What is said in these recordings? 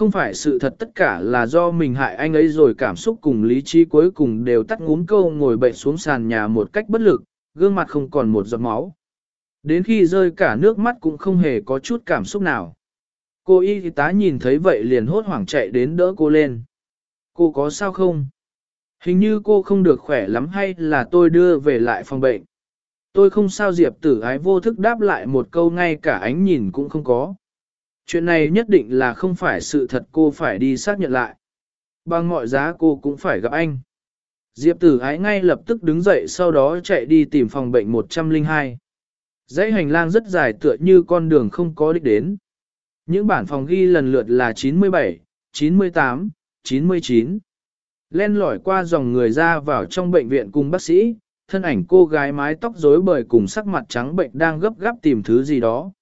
Không phải sự thật tất cả là do mình hại anh ấy rồi cảm xúc cùng lý trí cuối cùng đều tắt ngúm câu ngồi bệnh xuống sàn nhà một cách bất lực, gương mặt không còn một giọt máu. Đến khi rơi cả nước mắt cũng không hề có chút cảm xúc nào. Cô y tá nhìn thấy vậy liền hốt hoảng chạy đến đỡ cô lên. Cô có sao không? Hình như cô không được khỏe lắm hay là tôi đưa về lại phòng bệnh. Tôi không sao Diệp tử ái vô thức đáp lại một câu ngay cả ánh nhìn cũng không có. Chuyện này nhất định là không phải sự thật cô phải đi xác nhận lại. Bằng mọi giá cô cũng phải gặp anh. Diệp tử ái ngay lập tức đứng dậy sau đó chạy đi tìm phòng bệnh 102. Dãy hành lang rất dài tựa như con đường không có đích đến. Những bản phòng ghi lần lượt là 97, 98, 99. Len lỏi qua dòng người ra vào trong bệnh viện cùng bác sĩ, thân ảnh cô gái mái tóc rối bời cùng sắc mặt trắng bệnh đang gấp gáp tìm thứ gì đó.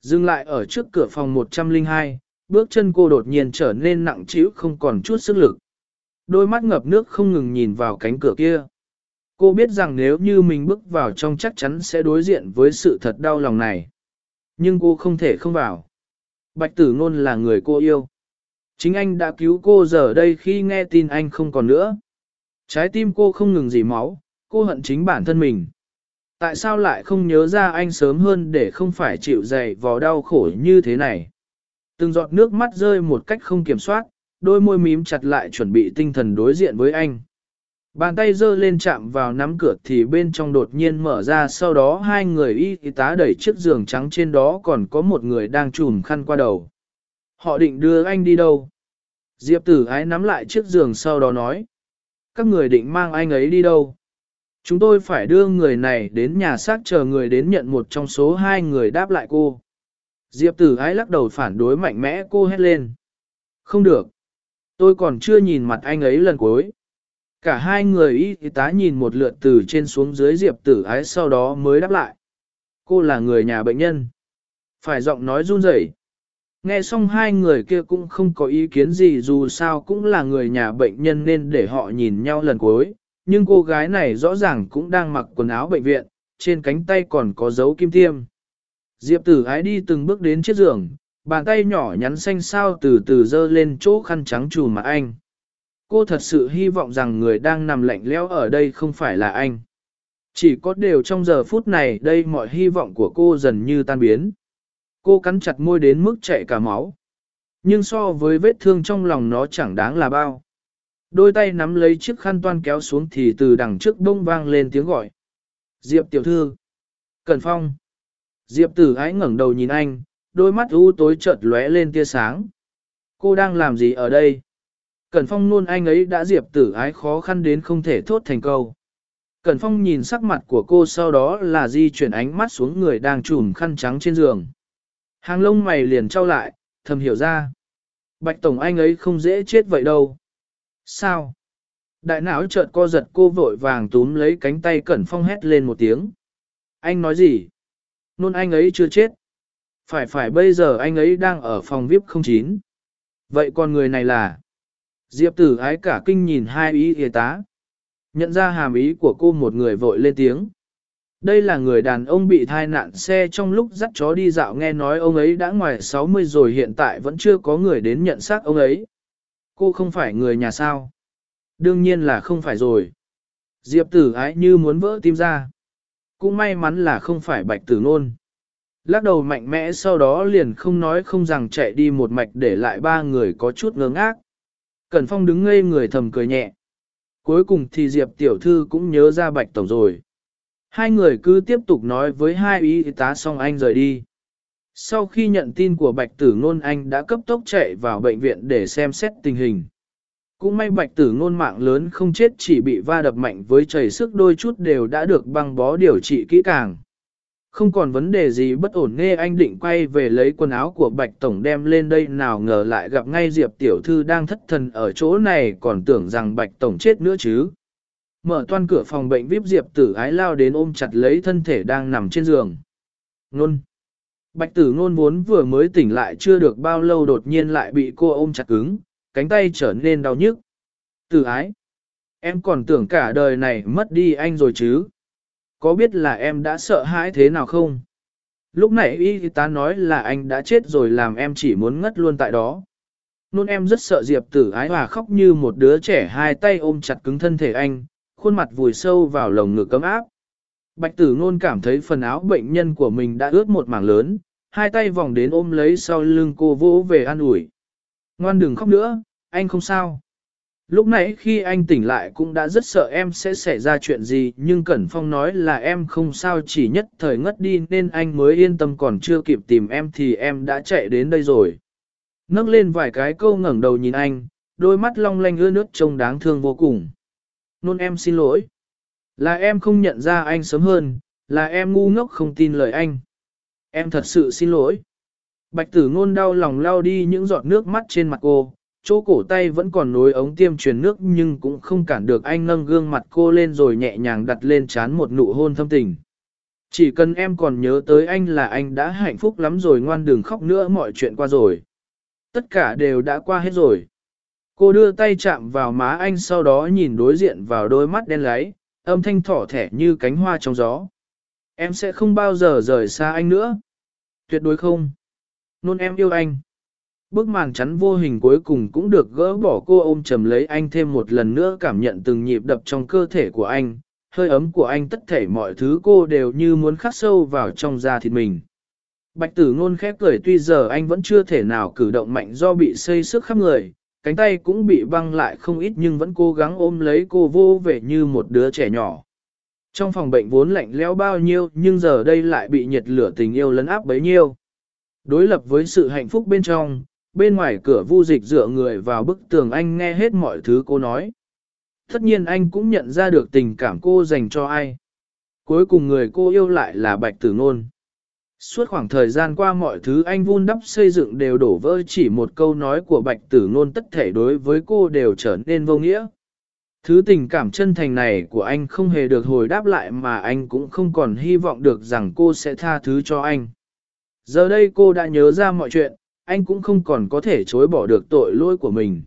Dừng lại ở trước cửa phòng 102, bước chân cô đột nhiên trở nên nặng trĩu không còn chút sức lực. Đôi mắt ngập nước không ngừng nhìn vào cánh cửa kia. Cô biết rằng nếu như mình bước vào trong chắc chắn sẽ đối diện với sự thật đau lòng này. Nhưng cô không thể không vào. Bạch tử ngôn là người cô yêu. Chính anh đã cứu cô giờ đây khi nghe tin anh không còn nữa. Trái tim cô không ngừng dỉ máu, cô hận chính bản thân mình. Tại sao lại không nhớ ra anh sớm hơn để không phải chịu dày vò đau khổ như thế này? Từng giọt nước mắt rơi một cách không kiểm soát, đôi môi mím chặt lại chuẩn bị tinh thần đối diện với anh. Bàn tay giơ lên chạm vào nắm cửa thì bên trong đột nhiên mở ra sau đó hai người y tá đẩy chiếc giường trắng trên đó còn có một người đang trùm khăn qua đầu. Họ định đưa anh đi đâu? Diệp tử ái nắm lại chiếc giường sau đó nói. Các người định mang anh ấy đi đâu? Chúng tôi phải đưa người này đến nhà xác chờ người đến nhận một trong số hai người đáp lại cô. Diệp tử ái lắc đầu phản đối mạnh mẽ cô hét lên. Không được. Tôi còn chưa nhìn mặt anh ấy lần cuối. Cả hai người y tá nhìn một lượt từ trên xuống dưới diệp tử ái sau đó mới đáp lại. Cô là người nhà bệnh nhân. Phải giọng nói run rẩy. Nghe xong hai người kia cũng không có ý kiến gì dù sao cũng là người nhà bệnh nhân nên để họ nhìn nhau lần cuối, nhưng cô gái này rõ ràng cũng đang mặc quần áo bệnh viện, trên cánh tay còn có dấu kim tiêm. Diệp tử ái đi từng bước đến chiếc giường, bàn tay nhỏ nhắn xanh sao từ từ dơ lên chỗ khăn trắng trùm mặt anh. Cô thật sự hy vọng rằng người đang nằm lạnh lẽo ở đây không phải là anh. Chỉ có điều trong giờ phút này đây mọi hy vọng của cô dần như tan biến. Cô cắn chặt môi đến mức chảy cả máu. Nhưng so với vết thương trong lòng nó chẳng đáng là bao. Đôi tay nắm lấy chiếc khăn toan kéo xuống thì từ đằng trước đông vang lên tiếng gọi. Diệp tiểu thư. Cẩn phong. Diệp tử ái ngẩng đầu nhìn anh, đôi mắt u tối chợt lóe lên tia sáng. Cô đang làm gì ở đây? Cẩn phong luôn anh ấy đã diệp tử ái khó khăn đến không thể thốt thành câu. Cẩn phong nhìn sắc mặt của cô sau đó là di chuyển ánh mắt xuống người đang trùm khăn trắng trên giường. Hàng lông mày liền trao lại, thầm hiểu ra. Bạch Tổng anh ấy không dễ chết vậy đâu. Sao? Đại não chợt co giật cô vội vàng túm lấy cánh tay Cẩn Phong hét lên một tiếng. Anh nói gì? Nôn anh ấy chưa chết. Phải phải bây giờ anh ấy đang ở phòng VIP 09. Vậy còn người này là? Diệp tử ái cả kinh nhìn hai ý y tá. Nhận ra hàm ý của cô một người vội lên tiếng. Đây là người đàn ông bị thai nạn xe trong lúc dắt chó đi dạo nghe nói ông ấy đã ngoài 60 rồi hiện tại vẫn chưa có người đến nhận xác ông ấy. Cô không phải người nhà sao? Đương nhiên là không phải rồi. Diệp tử ái như muốn vỡ tim ra. Cũng may mắn là không phải bạch tử nôn. Lắc đầu mạnh mẽ sau đó liền không nói không rằng chạy đi một mạch để lại ba người có chút ngơ ngác. Cẩn Phong đứng ngây người thầm cười nhẹ. Cuối cùng thì Diệp tiểu thư cũng nhớ ra bạch tổng rồi. Hai người cứ tiếp tục nói với hai y tá xong anh rời đi. Sau khi nhận tin của bạch tử ngôn, anh đã cấp tốc chạy vào bệnh viện để xem xét tình hình. Cũng may bạch tử ngôn mạng lớn không chết, chỉ bị va đập mạnh với chảy sức đôi chút đều đã được băng bó điều trị kỹ càng. Không còn vấn đề gì bất ổn nghe anh định quay về lấy quần áo của Bạch Tổng đem lên đây, nào ngờ lại gặp ngay Diệp Tiểu Thư đang thất thần ở chỗ này, còn tưởng rằng Bạch Tổng chết nữa chứ. Mở toan cửa phòng bệnh VIP Diệp Tử ái lao đến ôm chặt lấy thân thể đang nằm trên giường. Nôn. Bạch Tử Nôn vốn vừa mới tỉnh lại chưa được bao lâu đột nhiên lại bị cô ôm chặt cứng, cánh tay trở nên đau nhức. Tử ái. Em còn tưởng cả đời này mất đi anh rồi chứ có biết là em đã sợ hãi thế nào không? Lúc nãy y tá nói là anh đã chết rồi làm em chỉ muốn ngất luôn tại đó. Nôn em rất sợ Diệp tử ái hòa khóc như một đứa trẻ hai tay ôm chặt cứng thân thể anh, khuôn mặt vùi sâu vào lồng ngực cấm áp. Bạch tử ngôn cảm thấy phần áo bệnh nhân của mình đã ướt một mảng lớn, hai tay vòng đến ôm lấy sau lưng cô vỗ về an ủi. Ngoan đừng khóc nữa, anh không sao. Lúc nãy khi anh tỉnh lại cũng đã rất sợ em sẽ xảy ra chuyện gì nhưng Cẩn Phong nói là em không sao chỉ nhất thời ngất đi nên anh mới yên tâm còn chưa kịp tìm em thì em đã chạy đến đây rồi. Nâng lên vài cái câu ngẩng đầu nhìn anh, đôi mắt long lanh ưa nước trông đáng thương vô cùng. Nôn em xin lỗi. Là em không nhận ra anh sớm hơn, là em ngu ngốc không tin lời anh. Em thật sự xin lỗi. Bạch tử ngôn đau lòng lao đi những giọt nước mắt trên mặt cô, chỗ cổ tay vẫn còn nối ống tiêm truyền nước nhưng cũng không cản được anh nâng gương mặt cô lên rồi nhẹ nhàng đặt lên chán một nụ hôn thâm tình. Chỉ cần em còn nhớ tới anh là anh đã hạnh phúc lắm rồi ngoan đừng khóc nữa mọi chuyện qua rồi. Tất cả đều đã qua hết rồi. Cô đưa tay chạm vào má anh sau đó nhìn đối diện vào đôi mắt đen láy, âm thanh thỏ thẻ như cánh hoa trong gió. Em sẽ không bao giờ rời xa anh nữa. Tuyệt đối không. Nôn em yêu anh. Bức màn chắn vô hình cuối cùng cũng được gỡ bỏ cô ôm chầm lấy anh thêm một lần nữa cảm nhận từng nhịp đập trong cơ thể của anh, hơi ấm của anh tất thể mọi thứ cô đều như muốn khắc sâu vào trong da thịt mình. Bạch tử ngôn khép cười tuy giờ anh vẫn chưa thể nào cử động mạnh do bị xây sức khắp người, cánh tay cũng bị băng lại không ít nhưng vẫn cố gắng ôm lấy cô vô vẻ như một đứa trẻ nhỏ. Trong phòng bệnh vốn lạnh lẽo bao nhiêu nhưng giờ đây lại bị nhiệt lửa tình yêu lấn áp bấy nhiêu. Đối lập với sự hạnh phúc bên trong, bên ngoài cửa vu dịch dựa người vào bức tường anh nghe hết mọi thứ cô nói. Tất nhiên anh cũng nhận ra được tình cảm cô dành cho ai. Cuối cùng người cô yêu lại là bạch tử Nôn. Suốt khoảng thời gian qua mọi thứ anh vun đắp xây dựng đều đổ vỡ chỉ một câu nói của bạch tử Nôn tất thể đối với cô đều trở nên vô nghĩa. Thứ tình cảm chân thành này của anh không hề được hồi đáp lại mà anh cũng không còn hy vọng được rằng cô sẽ tha thứ cho anh. Giờ đây cô đã nhớ ra mọi chuyện, anh cũng không còn có thể chối bỏ được tội lỗi của mình.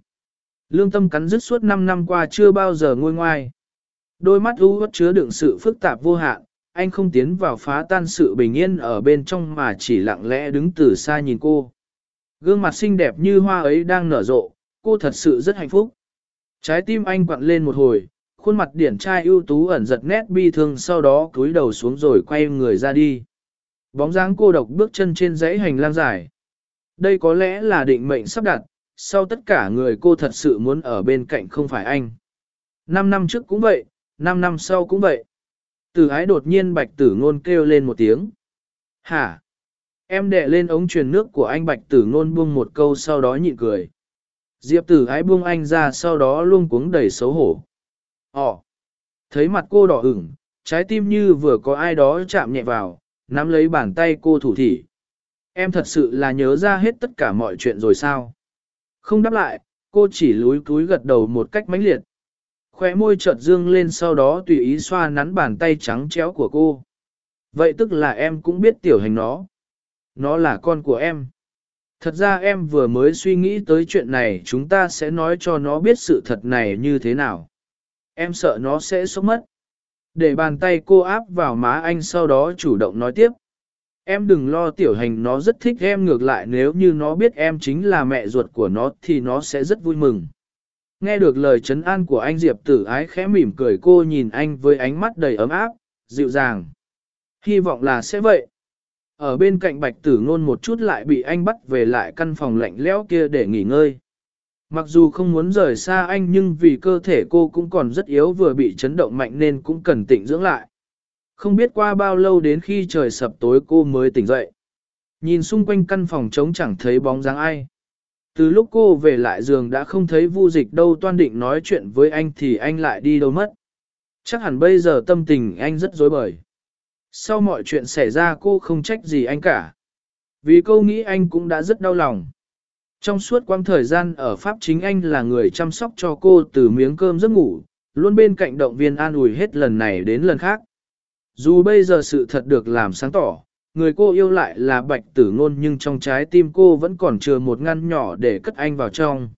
Lương tâm cắn dứt suốt 5 năm qua chưa bao giờ nguôi ngoai. Đôi mắt u uất chứa đựng sự phức tạp vô hạn, anh không tiến vào phá tan sự bình yên ở bên trong mà chỉ lặng lẽ đứng từ xa nhìn cô. Gương mặt xinh đẹp như hoa ấy đang nở rộ, cô thật sự rất hạnh phúc. Trái tim anh quặn lên một hồi, khuôn mặt điển trai ưu tú ẩn giật nét bi thương sau đó cúi đầu xuống rồi quay người ra đi. Bóng dáng cô độc bước chân trên dãy hành lang dài. Đây có lẽ là định mệnh sắp đặt, sau tất cả người cô thật sự muốn ở bên cạnh không phải anh. Năm năm trước cũng vậy, năm năm sau cũng vậy. Tử ái đột nhiên bạch tử ngôn kêu lên một tiếng. Hả? Em đệ lên ống truyền nước của anh bạch tử ngôn buông một câu sau đó nhịn cười. Diệp tử ái buông anh ra sau đó luôn cuống đầy xấu hổ. Ồ! Thấy mặt cô đỏ ửng, trái tim như vừa có ai đó chạm nhẹ vào, nắm lấy bàn tay cô thủ thỉ. Em thật sự là nhớ ra hết tất cả mọi chuyện rồi sao? Không đáp lại, cô chỉ lúi cúi gật đầu một cách mãnh liệt. Khóe môi chợt dương lên sau đó tùy ý xoa nắn bàn tay trắng chéo của cô. Vậy tức là em cũng biết tiểu hành nó. Nó là con của em. Thật ra em vừa mới suy nghĩ tới chuyện này chúng ta sẽ nói cho nó biết sự thật này như thế nào. Em sợ nó sẽ sốc mất. Để bàn tay cô áp vào má anh sau đó chủ động nói tiếp. Em đừng lo tiểu hành nó rất thích em ngược lại nếu như nó biết em chính là mẹ ruột của nó thì nó sẽ rất vui mừng. Nghe được lời chấn an của anh Diệp tử ái khẽ mỉm cười cô nhìn anh với ánh mắt đầy ấm áp, dịu dàng. Hy vọng là sẽ vậy. Ở bên cạnh bạch tử ngôn một chút lại bị anh bắt về lại căn phòng lạnh lẽo kia để nghỉ ngơi. Mặc dù không muốn rời xa anh nhưng vì cơ thể cô cũng còn rất yếu vừa bị chấn động mạnh nên cũng cần tỉnh dưỡng lại. Không biết qua bao lâu đến khi trời sập tối cô mới tỉnh dậy. Nhìn xung quanh căn phòng trống chẳng thấy bóng dáng ai. Từ lúc cô về lại giường đã không thấy vu dịch đâu, toan định nói chuyện với anh thì anh lại đi đâu mất. Chắc hẳn bây giờ tâm tình anh rất dối bời. Sau mọi chuyện xảy ra cô không trách gì anh cả. Vì cô nghĩ anh cũng đã rất đau lòng. Trong suốt quãng thời gian ở Pháp chính anh là người chăm sóc cho cô từ miếng cơm giấc ngủ, luôn bên cạnh động viên an ủi hết lần này đến lần khác. Dù bây giờ sự thật được làm sáng tỏ, người cô yêu lại là bạch tử ngôn nhưng trong trái tim cô vẫn còn chừa một ngăn nhỏ để cất anh vào trong.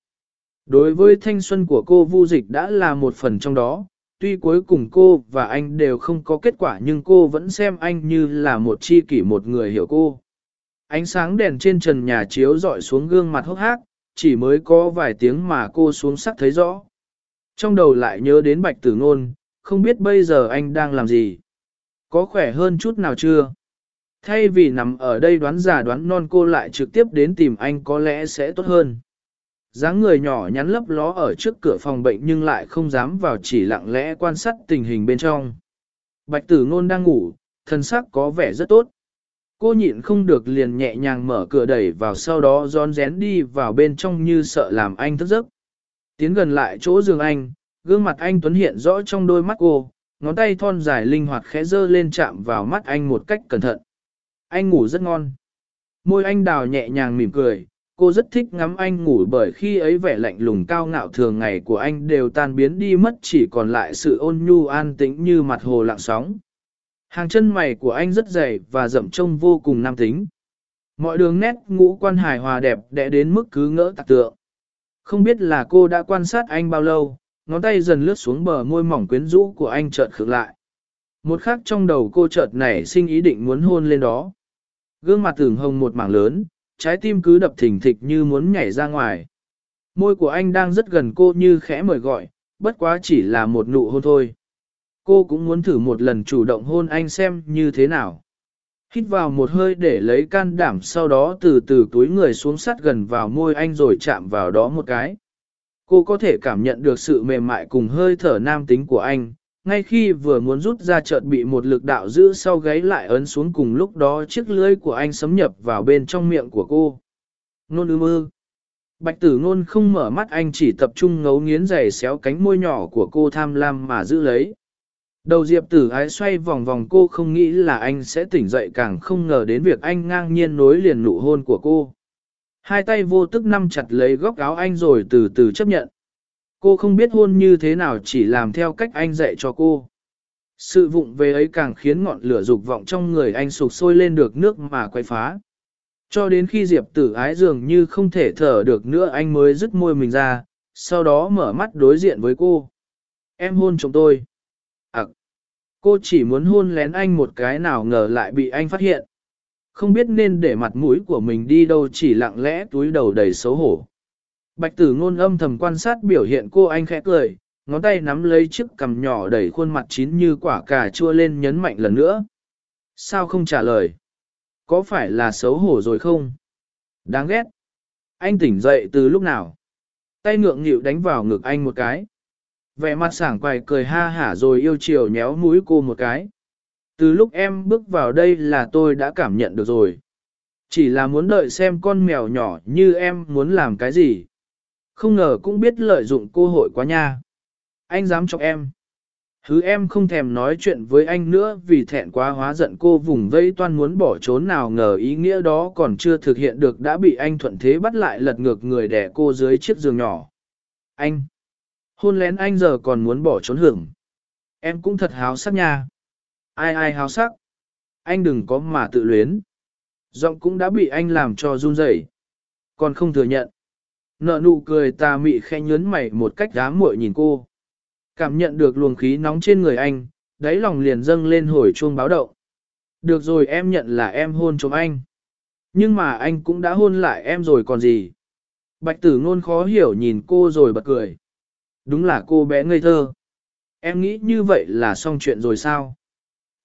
Đối với thanh xuân của cô vu dịch đã là một phần trong đó, tuy cuối cùng cô và anh đều không có kết quả nhưng cô vẫn xem anh như là một chi kỷ một người hiểu cô. Ánh sáng đèn trên trần nhà chiếu dọi xuống gương mặt hốc hác, chỉ mới có vài tiếng mà cô xuống sắc thấy rõ. Trong đầu lại nhớ đến bạch tử ngôn, không biết bây giờ anh đang làm gì. Có khỏe hơn chút nào chưa? Thay vì nằm ở đây đoán giả đoán non cô lại trực tiếp đến tìm anh có lẽ sẽ tốt hơn dáng người nhỏ nhắn lấp ló ở trước cửa phòng bệnh nhưng lại không dám vào chỉ lặng lẽ quan sát tình hình bên trong. Bạch tử ngôn đang ngủ, thân sắc có vẻ rất tốt. Cô nhịn không được liền nhẹ nhàng mở cửa đẩy vào sau đó rón rén đi vào bên trong như sợ làm anh thức giấc. Tiến gần lại chỗ giường anh, gương mặt anh tuấn hiện rõ trong đôi mắt cô, ngón tay thon dài linh hoạt khẽ dơ lên chạm vào mắt anh một cách cẩn thận. Anh ngủ rất ngon. Môi anh đào nhẹ nhàng mỉm cười, cô rất thích ngắm anh ngủ bởi khi ấy vẻ lạnh lùng cao ngạo thường ngày của anh đều tan biến đi mất chỉ còn lại sự ôn nhu an tĩnh như mặt hồ lặng sóng. Hàng chân mày của anh rất dày và rậm trông vô cùng nam tính. Mọi đường nét ngũ quan hài hòa đẹp đẽ đến mức cứ ngỡ tạc tượng. Không biết là cô đã quan sát anh bao lâu, ngón tay dần lướt xuống bờ môi mỏng quyến rũ của anh chợt khựng lại. Một khắc trong đầu cô chợt nảy sinh ý định muốn hôn lên đó. Gương mặt tưởng hồng một mảng lớn, trái tim cứ đập thình thịch như muốn nhảy ra ngoài. Môi của anh đang rất gần cô như khẽ mời gọi, bất quá chỉ là một nụ hôn thôi. Cô cũng muốn thử một lần chủ động hôn anh xem như thế nào. Hít vào một hơi để lấy can đảm sau đó từ từ túi người xuống sát gần vào môi anh rồi chạm vào đó một cái. Cô có thể cảm nhận được sự mềm mại cùng hơi thở nam tính của anh, ngay khi vừa muốn rút ra chợt bị một lực đạo giữ sau gáy lại ấn xuống cùng lúc đó chiếc lưỡi của anh sấm nhập vào bên trong miệng của cô. Nôn ư mơ. Bạch tử ngôn không mở mắt, anh chỉ tập trung ngấu nghiến giày xéo cánh môi nhỏ của cô tham lam mà giữ lấy. Đầu diệp tử ái xoay vòng vòng cô không nghĩ là anh sẽ tỉnh dậy, càng không ngờ đến việc anh ngang nhiên nối liền nụ hôn của cô. Hai tay vô tức nắm chặt lấy góc áo anh rồi từ từ chấp nhận. Cô không biết hôn như thế nào chỉ làm theo cách anh dạy cho cô. Sự vụng về ấy càng khiến ngọn lửa dục vọng trong người anh sụp sôi lên được nước mà quay phá. Cho đến khi Diệp tử ái dường như không thể thở được nữa anh mới dứt môi mình ra, sau đó mở mắt đối diện với cô. Em hôn chồng tôi. À, cô chỉ muốn hôn lén anh một cái nào ngờ lại bị anh phát hiện. Không biết nên để mặt mũi của mình đi đâu chỉ lặng lẽ túi đầu đầy xấu hổ. Bạch tử ngôn âm thầm quan sát biểu hiện cô anh khẽ cười, ngón tay nắm lấy chiếc cằm nhỏ đẩy khuôn mặt chín như quả cà chua lên nhấn mạnh lần nữa. Sao không trả lời? Có phải là xấu hổ rồi không? Đáng ghét. Anh tỉnh dậy từ lúc nào? Tay ngượng nghịu đánh vào ngực anh một cái. Vẻ mặt sảng quài cười ha hả rồi yêu chiều nhéo mũi cô một cái. Từ lúc em bước vào đây là tôi đã cảm nhận được rồi. Chỉ là muốn đợi xem con mèo nhỏ như em muốn làm cái gì. Không ngờ cũng biết lợi dụng cơ hội quá nha. Anh dám chọc em. Hứ em không thèm nói chuyện với anh nữa vì thẹn quá hóa giận cô vùng vây toan muốn bỏ trốn nào ngờ ý nghĩa đó còn chưa thực hiện được đã bị anh thuận thế bắt lại lật ngược người đẻ cô dưới chiếc giường nhỏ. Anh! Hôn lén anh giờ còn muốn bỏ trốn hưởng. Em cũng thật háo sắc nha. Ai ai háo sắc? Anh đừng có mà tự luyến. Giọng cũng đã bị anh làm cho run rẩy, Còn không thừa nhận. Nợ nụ cười ta mị khẽ nhớn mày một cách đám muội nhìn cô. Cảm nhận được luồng khí nóng trên người anh, đáy lòng liền dâng lên hồi chuông báo động. Được rồi em nhận là em hôn chồng anh. Nhưng mà anh cũng đã hôn lại em rồi còn gì. Bạch tử ngôn khó hiểu nhìn cô rồi bật cười. Đúng là cô bé ngây thơ. Em nghĩ như vậy là xong chuyện rồi sao?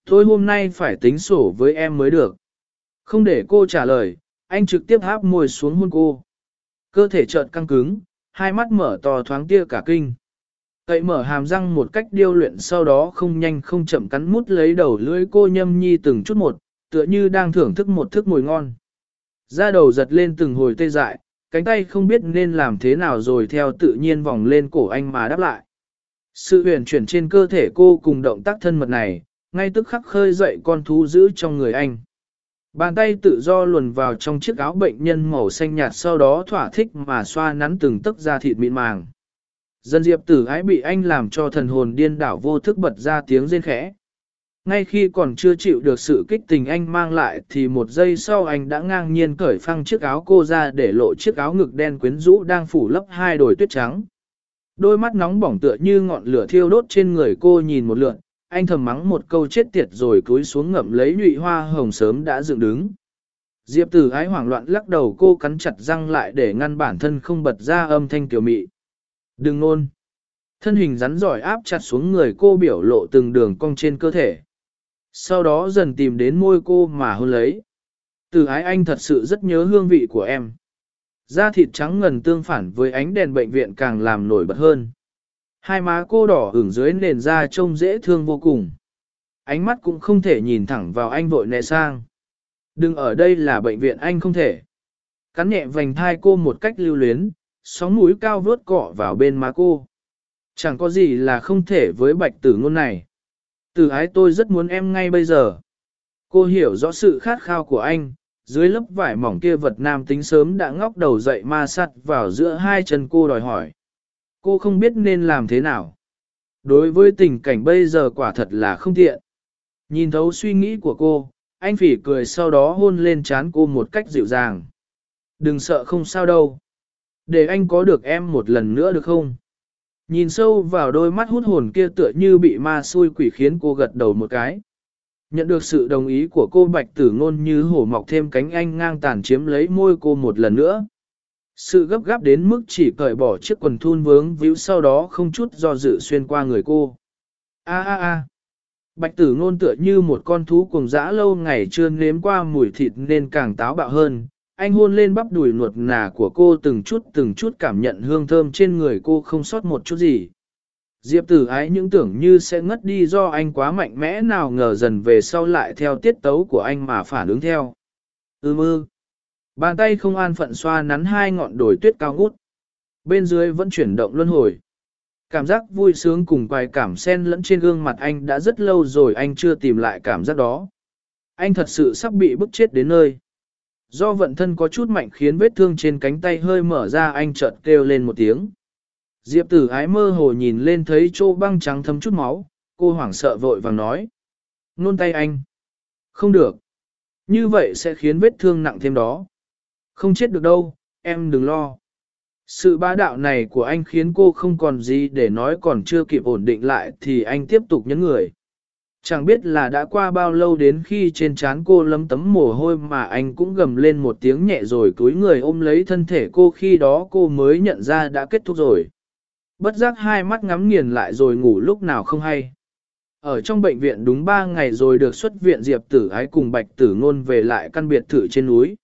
Thôi hôm nay phải tính sổ với em mới được. Không để cô trả lời, anh trực tiếp háp môi xuống hôn cô. Cơ thể chợt căng cứng, hai mắt mở to thoáng tia cả kinh. Cậy mở hàm răng một cách điêu luyện sau đó không nhanh không chậm cắn mút lấy đầu lưỡi cô nhâm nhi từng chút một, tựa như đang thưởng thức một thức mùi ngon. Da đầu giật lên từng hồi tê dại, cánh tay không biết nên làm thế nào rồi theo tự nhiên vòng lên cổ anh mà đáp lại. Sự huyền chuyển trên cơ thể cô cùng động tác thân mật này, ngay tức khắc khơi dậy con thú giữ trong người anh. Bàn tay tự do luồn vào trong chiếc áo bệnh nhân màu xanh nhạt sau đó thỏa thích mà xoa nắn từng tấc da thịt mịn màng. Dân diệp tử ái bị anh làm cho thần hồn điên đảo vô thức bật ra tiếng rên khẽ. Ngay khi còn chưa chịu được sự kích tình anh mang lại thì một giây sau anh đã ngang nhiên cởi phăng chiếc áo cô ra để lộ chiếc áo ngực đen quyến rũ đang phủ lấp hai đồi tuyết trắng. Đôi mắt nóng bỏng tựa như ngọn lửa thiêu đốt trên người cô nhìn một lượn, anh thầm mắng một câu chết tiệt rồi cúi xuống ngậm lấy nhụy hoa hồng sớm đã dựng đứng. Diệp tử ái hoảng loạn lắc đầu cô cắn chặt răng lại để ngăn bản thân không bật ra âm thanh tiểu mị. Đừng nôn. Thân hình rắn giỏi áp chặt xuống người cô biểu lộ từng đường cong trên cơ thể. Sau đó dần tìm đến môi cô mà hôn lấy. Từ ái, anh thật sự rất nhớ hương vị của em. Da thịt trắng ngần tương phản với ánh đèn bệnh viện càng làm nổi bật hơn. Hai má cô đỏ ửng dưới nền da trông dễ thương vô cùng. Ánh mắt cũng không thể nhìn thẳng vào anh vội nẹ sang. Đừng ở đây là bệnh viện anh không thể. Cắn nhẹ vành thai cô một cách lưu luyến, sóng mũi cao vớt cọ vào bên má cô. Chẳng có gì là không thể với bạch tử ngôn này. Từ ái tôi rất muốn em ngay bây giờ. Cô hiểu rõ sự khát khao của anh, dưới lớp vải mỏng kia vật nam tính sớm đã ngóc đầu dậy ma sắt vào giữa hai chân cô đòi hỏi. Cô không biết nên làm thế nào. Đối với tình cảnh bây giờ quả thật là không tiện. Nhìn thấu suy nghĩ của cô, anh phỉ cười sau đó hôn lên trán cô một cách dịu dàng. Đừng sợ không sao đâu. Để anh có được em một lần nữa được không? Nhìn sâu vào đôi mắt hút hồn kia tựa như bị ma xui quỷ khiến cô gật đầu một cái. Nhận được sự đồng ý của cô bạch tử ngôn như hổ mọc thêm cánh anh ngang tàn chiếm lấy môi cô một lần nữa. Sự gấp gáp đến mức chỉ cởi bỏ chiếc quần thun vướng víu sau đó không chút do dự xuyên qua người cô. A a a. Bạch tử ngôn tựa như một con thú cùng dã lâu ngày chưa nếm qua mùi thịt nên càng táo bạo hơn. Anh hôn lên bắp đùi nuột nà của cô từng chút từng chút cảm nhận hương thơm trên người cô không sót một chút gì. Diệp tử ái những tưởng như sẽ ngất đi do anh quá mạnh mẽ nào ngờ dần về sau lại theo tiết tấu của anh mà phản ứng theo. Ưm ư. Bàn tay không an phận xoa nắn hai ngọn đồi tuyết cao ngút. Bên dưới vẫn chuyển động luân hồi. Cảm giác vui sướng cùng quài cảm xen lẫn trên gương mặt anh đã rất lâu rồi anh chưa tìm lại cảm giác đó. Anh thật sự sắp bị bức chết đến nơi. Do vận thân có chút mạnh khiến vết thương trên cánh tay hơi mở ra anh chợt kêu lên một tiếng. Diệp tử ái mơ hồ nhìn lên thấy chỗ băng trắng thấm chút máu, cô hoảng sợ vội vàng nói. Nôn tay anh. Không được. Như vậy sẽ khiến vết thương nặng thêm đó. Không chết được đâu, em đừng lo. Sự bá đạo này của anh khiến cô không còn gì để nói còn chưa kịp ổn định lại thì anh tiếp tục nhấn người. Chẳng biết là đã qua bao lâu đến khi trên trán cô lấm tấm mồ hôi mà anh cũng gầm lên một tiếng nhẹ rồi túi người ôm lấy thân thể cô khi đó cô mới nhận ra đã kết thúc rồi. Bất giác hai mắt ngắm nghiền lại rồi ngủ lúc nào không hay. Ở trong bệnh viện đúng 3 ngày rồi được xuất viện Diệp tử ái cùng bạch tử ngôn về lại căn biệt thự trên núi.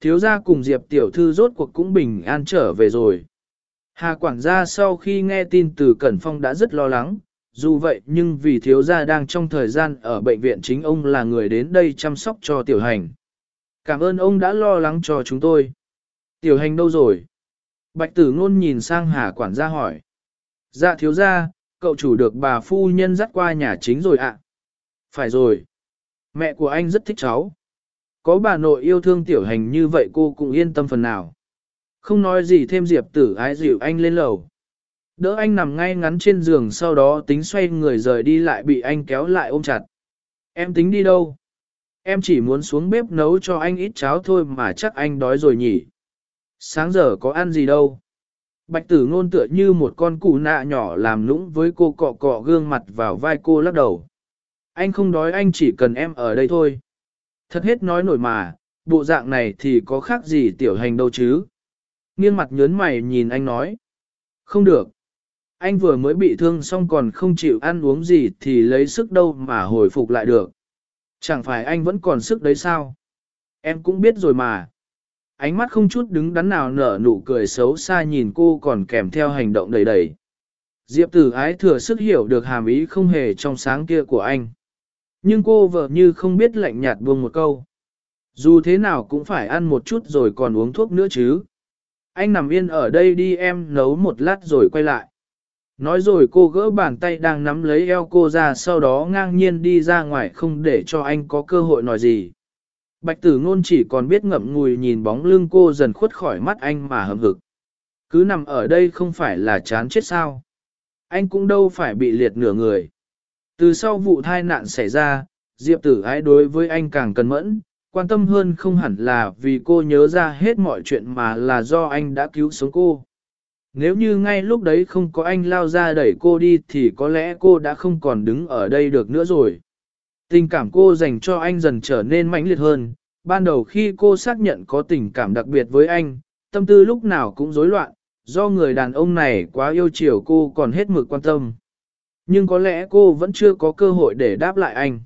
Thiếu gia cùng Diệp tiểu thư rốt cuộc cũng bình an trở về rồi. Hà quản gia sau khi nghe tin từ Cẩn Phong đã rất lo lắng, dù vậy nhưng vì thiếu gia đang trong thời gian ở bệnh viện chính ông là người đến đây chăm sóc cho tiểu hành. Cảm ơn ông đã lo lắng cho chúng tôi. Tiểu hành đâu rồi? Bạch tử ngôn nhìn sang Hà quản gia hỏi. Dạ thiếu gia, cậu chủ được bà phu nhân dắt qua nhà chính rồi ạ. Phải rồi. Mẹ của anh rất thích cháu. Có bà nội yêu thương tiểu hành như vậy cô cũng yên tâm phần nào. Không nói gì thêm Diệp tử ái dịu anh lên lầu. Đỡ anh nằm ngay ngắn trên giường sau đó tính xoay người rời đi lại bị anh kéo lại ôm chặt. Em tính đi đâu? Em chỉ muốn xuống bếp nấu cho anh ít cháo thôi mà chắc anh đói rồi nhỉ. Sáng giờ có ăn gì đâu. Bạch tử ngôn tựa như một con cụ nạ nhỏ làm lũng với cô cọ cọ gương mặt vào vai cô lắc đầu. Anh không đói, anh chỉ cần em ở đây thôi. Thật hết nói nổi mà, bộ dạng này thì có khác gì tiểu hành đâu chứ. Nghiêng mặt nhớn mày nhìn anh nói. Không được. Anh vừa mới bị thương xong còn không chịu ăn uống gì thì lấy sức đâu mà hồi phục lại được. Chẳng phải anh vẫn còn sức đấy sao? Em cũng biết rồi mà. Ánh mắt không chút đứng đắn nào nở nụ cười xấu xa nhìn cô còn kèm theo hành động đầy đầy. Diệp tử ái thừa sức hiểu được hàm ý không hề trong sáng kia của anh. Nhưng cô vợ như không biết lạnh nhạt buông một câu. Dù thế nào cũng phải ăn một chút rồi còn uống thuốc nữa chứ. Anh nằm yên ở đây đi em nấu một lát rồi quay lại. Nói rồi cô gỡ bàn tay đang nắm lấy eo cô ra sau đó ngang nhiên đi ra ngoài không để cho anh có cơ hội nói gì. Bạch tử ngôn chỉ còn biết ngậm ngùi nhìn bóng lưng cô dần khuất khỏi mắt anh mà hầm hực. Cứ nằm ở đây không phải là chán chết sao. Anh cũng đâu phải bị liệt nửa người. Từ sau vụ thai nạn xảy ra, Diệp tử ái đối với anh càng cẩn mẫn, quan tâm hơn không hẳn là vì cô nhớ ra hết mọi chuyện mà là do anh đã cứu sống cô. Nếu như ngay lúc đấy không có anh lao ra đẩy cô đi thì có lẽ cô đã không còn đứng ở đây được nữa rồi. Tình cảm cô dành cho anh dần trở nên mãnh liệt hơn, ban đầu khi cô xác nhận có tình cảm đặc biệt với anh, tâm tư lúc nào cũng rối loạn, do người đàn ông này quá yêu chiều cô còn hết mực quan tâm. Nhưng có lẽ cô vẫn chưa có cơ hội để đáp lại anh.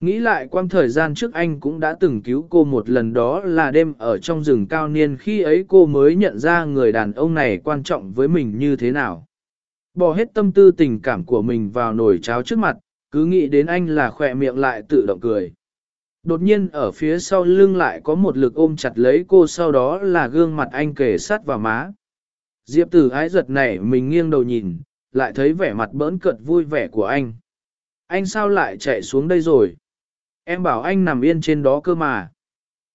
Nghĩ lại quang thời gian trước anh cũng đã từng cứu cô một lần đó là đêm ở trong rừng cao niên khi ấy cô mới nhận ra người đàn ông này quan trọng với mình như thế nào. Bỏ hết tâm tư tình cảm của mình vào nồi cháo trước mặt, cứ nghĩ đến anh là khỏe miệng lại tự động cười. Đột nhiên ở phía sau lưng lại có một lực ôm chặt lấy cô sau đó là gương mặt anh kề sát vào má. Diệp tử ái giật này mình nghiêng đầu nhìn, lại thấy vẻ mặt bỡn cợt vui vẻ của anh. Anh sao lại chạy xuống đây rồi? Em bảo anh nằm yên trên đó cơ mà.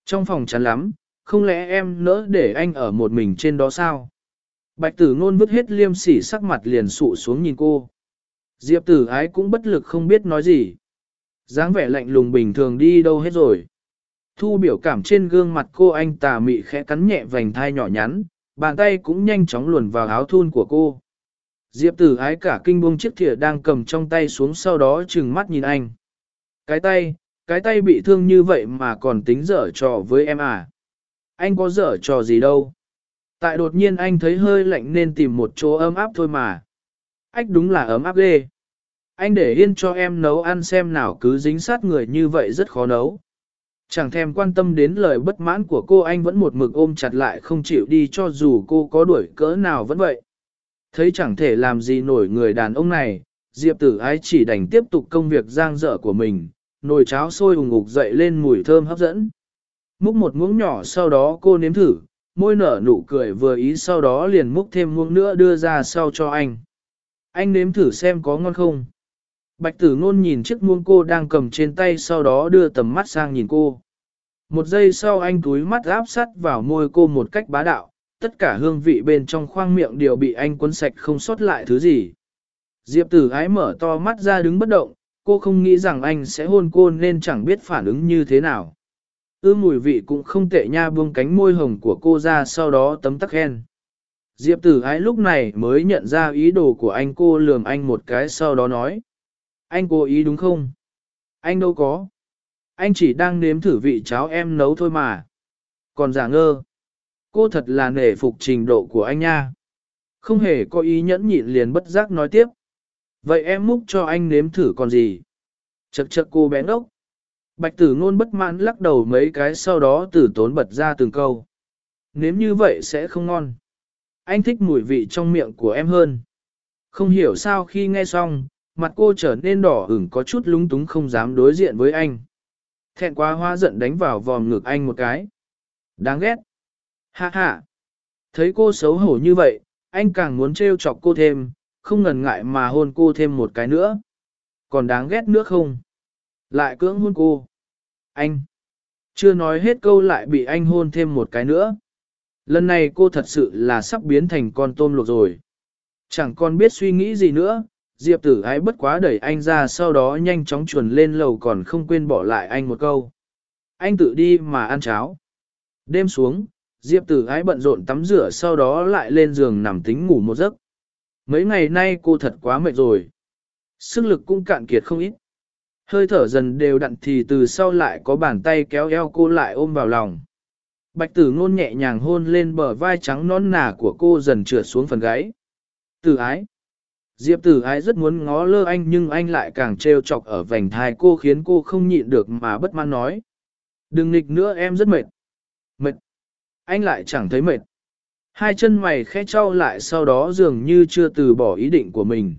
Trong phòng chắn lắm, không lẽ em nỡ để anh ở một mình trên đó sao? Bạch tử ngôn vứt hết liêm sỉ sắc mặt liền sụ xuống nhìn cô. Diệp tử ái cũng bất lực không biết nói gì. dáng vẻ lạnh lùng bình thường đi đâu hết rồi. Thu biểu cảm trên gương mặt cô anh tà mị khẽ cắn nhẹ vành thai nhỏ nhắn, bàn tay cũng nhanh chóng luồn vào áo thun của cô. Diệp tử ái cả kinh buông chiếc thìa đang cầm trong tay xuống sau đó trừng mắt nhìn anh. Cái tay, cái tay bị thương như vậy mà còn tính dở trò với em à? Anh có dở trò gì đâu? Tại đột nhiên anh thấy hơi lạnh nên tìm một chỗ ấm áp thôi mà. Ách đúng là ấm áp ghê. Anh để yên cho em nấu ăn xem nào cứ dính sát người như vậy rất khó nấu. Chẳng thèm quan tâm đến lời bất mãn của cô anh vẫn một mực ôm chặt lại không chịu đi cho dù cô có đuổi cỡ nào vẫn vậy. Thấy chẳng thể làm gì nổi người đàn ông này, Diệp tử ái chỉ đành tiếp tục công việc giang dở của mình, nồi cháo sôi ủng ngục dậy lên mùi thơm hấp dẫn. Múc một muỗng nhỏ sau đó cô nếm thử, môi nở nụ cười vừa ý sau đó liền múc thêm muỗng nữa đưa ra sau cho anh. Anh nếm thử xem có ngon không. Bạch tử ngôn nhìn chiếc muỗng cô đang cầm trên tay sau đó đưa tầm mắt sang nhìn cô. Một giây sau anh túi mắt áp sắt vào môi cô một cách bá đạo, tất cả hương vị bên trong khoang miệng đều bị anh cuốn sạch không sót lại thứ gì. Diệp tử ái mở to mắt ra đứng bất động, cô không nghĩ rằng anh sẽ hôn cô nên chẳng biết phản ứng như thế nào. Ư mùi vị cũng không tệ nha buông cánh môi hồng của cô ra sau đó tấm tắc khen. Diệp tử ái lúc này mới nhận ra ý đồ của anh cô lườm anh một cái sau đó nói. Anh cố ý đúng không? Anh đâu có. Anh chỉ đang nếm thử vị cháo em nấu thôi mà. Còn giả ngơ. Cô thật là nể phục trình độ của anh nha. Không hề có ý nhẫn nhịn liền bất giác nói tiếp. Vậy em múc cho anh nếm thử còn gì? Chật chật cô bé ngốc. Bạch tử ngôn bất mãn lắc đầu mấy cái sau đó tử tốn bật ra từng câu. Nếm như vậy sẽ không ngon. Anh thích mùi vị trong miệng của em hơn. Không hiểu sao khi nghe xong, mặt cô trở nên đỏ ửng có chút lúng túng không dám đối diện với anh. Thẹn quá hoa giận đánh vào vòm ngực anh một cái. Đáng ghét. Ha ha. Thấy cô xấu hổ như vậy, anh càng muốn trêu chọc cô thêm, không ngần ngại mà hôn cô thêm một cái nữa. Còn đáng ghét nữa không? Lại cưỡng hôn cô. Anh. Chưa nói hết câu lại bị anh hôn thêm một cái nữa. Lần này cô thật sự là sắp biến thành con tôm luộc rồi. Chẳng còn biết suy nghĩ gì nữa, Diệp tử ái bất quá đẩy anh ra sau đó nhanh chóng chuồn lên lầu còn không quên bỏ lại anh một câu. Anh tự đi mà ăn cháo. Đêm xuống, Diệp tử ái bận rộn tắm rửa sau đó lại lên giường nằm tính ngủ một giấc. Mấy ngày nay cô thật quá mệt rồi. Sức lực cũng cạn kiệt không ít. Hơi thở dần đều đặn thì từ sau lại có bàn tay kéo eo cô lại ôm vào lòng. Bạch tử ngôn nhẹ nhàng hôn lên bờ vai trắng non nà của cô dần trượt xuống phần gáy. Tử ái. Diệp tử ái rất muốn ngó lơ anh nhưng anh lại càng trêu chọc ở vành thai cô khiến cô không nhịn được mà bất mãn nói. Đừng nghịch nữa em rất mệt. Mệt. Anh lại chẳng thấy mệt. Hai chân mày khẽ trao lại sau đó dường như chưa từ bỏ ý định của mình.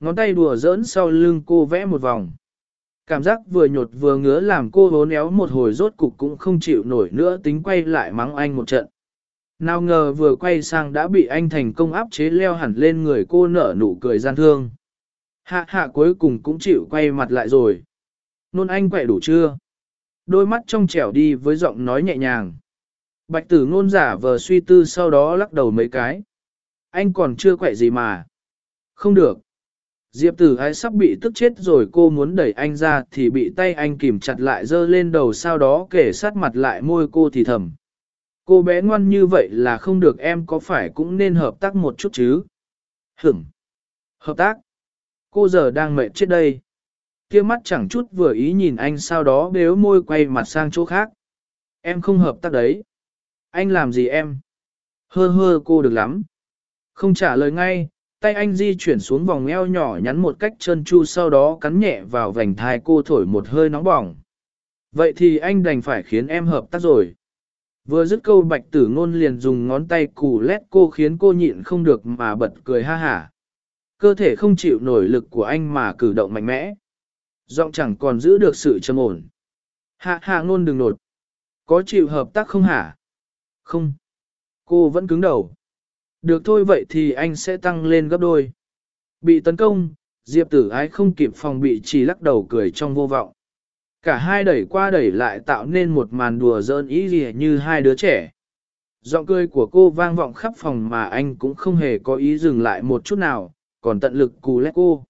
Ngón tay đùa giỡn sau lưng cô vẽ một vòng. Cảm giác vừa nhột vừa ngứa làm cô vốn éo một hồi rốt cục cũng không chịu nổi nữa tính quay lại mắng anh một trận. Nào ngờ vừa quay sang đã bị anh thành công áp chế leo hẳn lên người cô nở nụ cười gian thương. Hạ hạ cuối cùng cũng chịu quay mặt lại rồi. Nôn anh quậy đủ chưa? Đôi mắt trong trẻo đi với giọng nói nhẹ nhàng. Bạch tử ngôn giả vờ suy tư sau đó lắc đầu mấy cái. Anh còn chưa quậy gì mà. Không được. Diệp tử ái sắp bị tức chết rồi, cô muốn đẩy anh ra thì bị tay anh kìm chặt lại dơ lên đầu sau đó kể sát mặt lại môi cô thì thầm. Cô bé ngoan như vậy là không được, em có phải cũng nên hợp tác một chút chứ? Hửm! Hợp tác? Cô giờ đang mệt chết đây. kia mắt chẳng chút vừa ý nhìn anh sau đó béo môi quay mặt sang chỗ khác. Em không hợp tác đấy. Anh làm gì em? Hơ hơ cô được lắm. Không trả lời ngay, tay anh di chuyển xuống vòng eo nhỏ nhắn một cách chân chu sau đó cắn nhẹ vào vành thai cô thổi một hơi nóng bỏng. Vậy thì anh đành phải khiến em hợp tác rồi. Vừa dứt câu bạch tử ngôn liền dùng ngón tay cù lét cô khiến cô nhịn không được mà bật cười ha hả. Cơ thể không chịu nổi lực của anh mà cử động mạnh mẽ. Giọng chẳng còn giữ được sự trầm ổn. Hạ hạ ngôn đừng nột. Có chịu hợp tác không hả? Không. Cô vẫn cứng đầu. Được thôi vậy thì anh sẽ tăng lên gấp đôi. Bị tấn công, Diệp tử ái không kịp phòng bị chỉ lắc đầu cười trong vô vọng. Cả hai đẩy qua đẩy lại tạo nên một màn đùa giỡn ý gì như hai đứa trẻ. Giọng cười của cô vang vọng khắp phòng mà anh cũng không hề có ý dừng lại một chút nào, còn tận lực cù lét cô.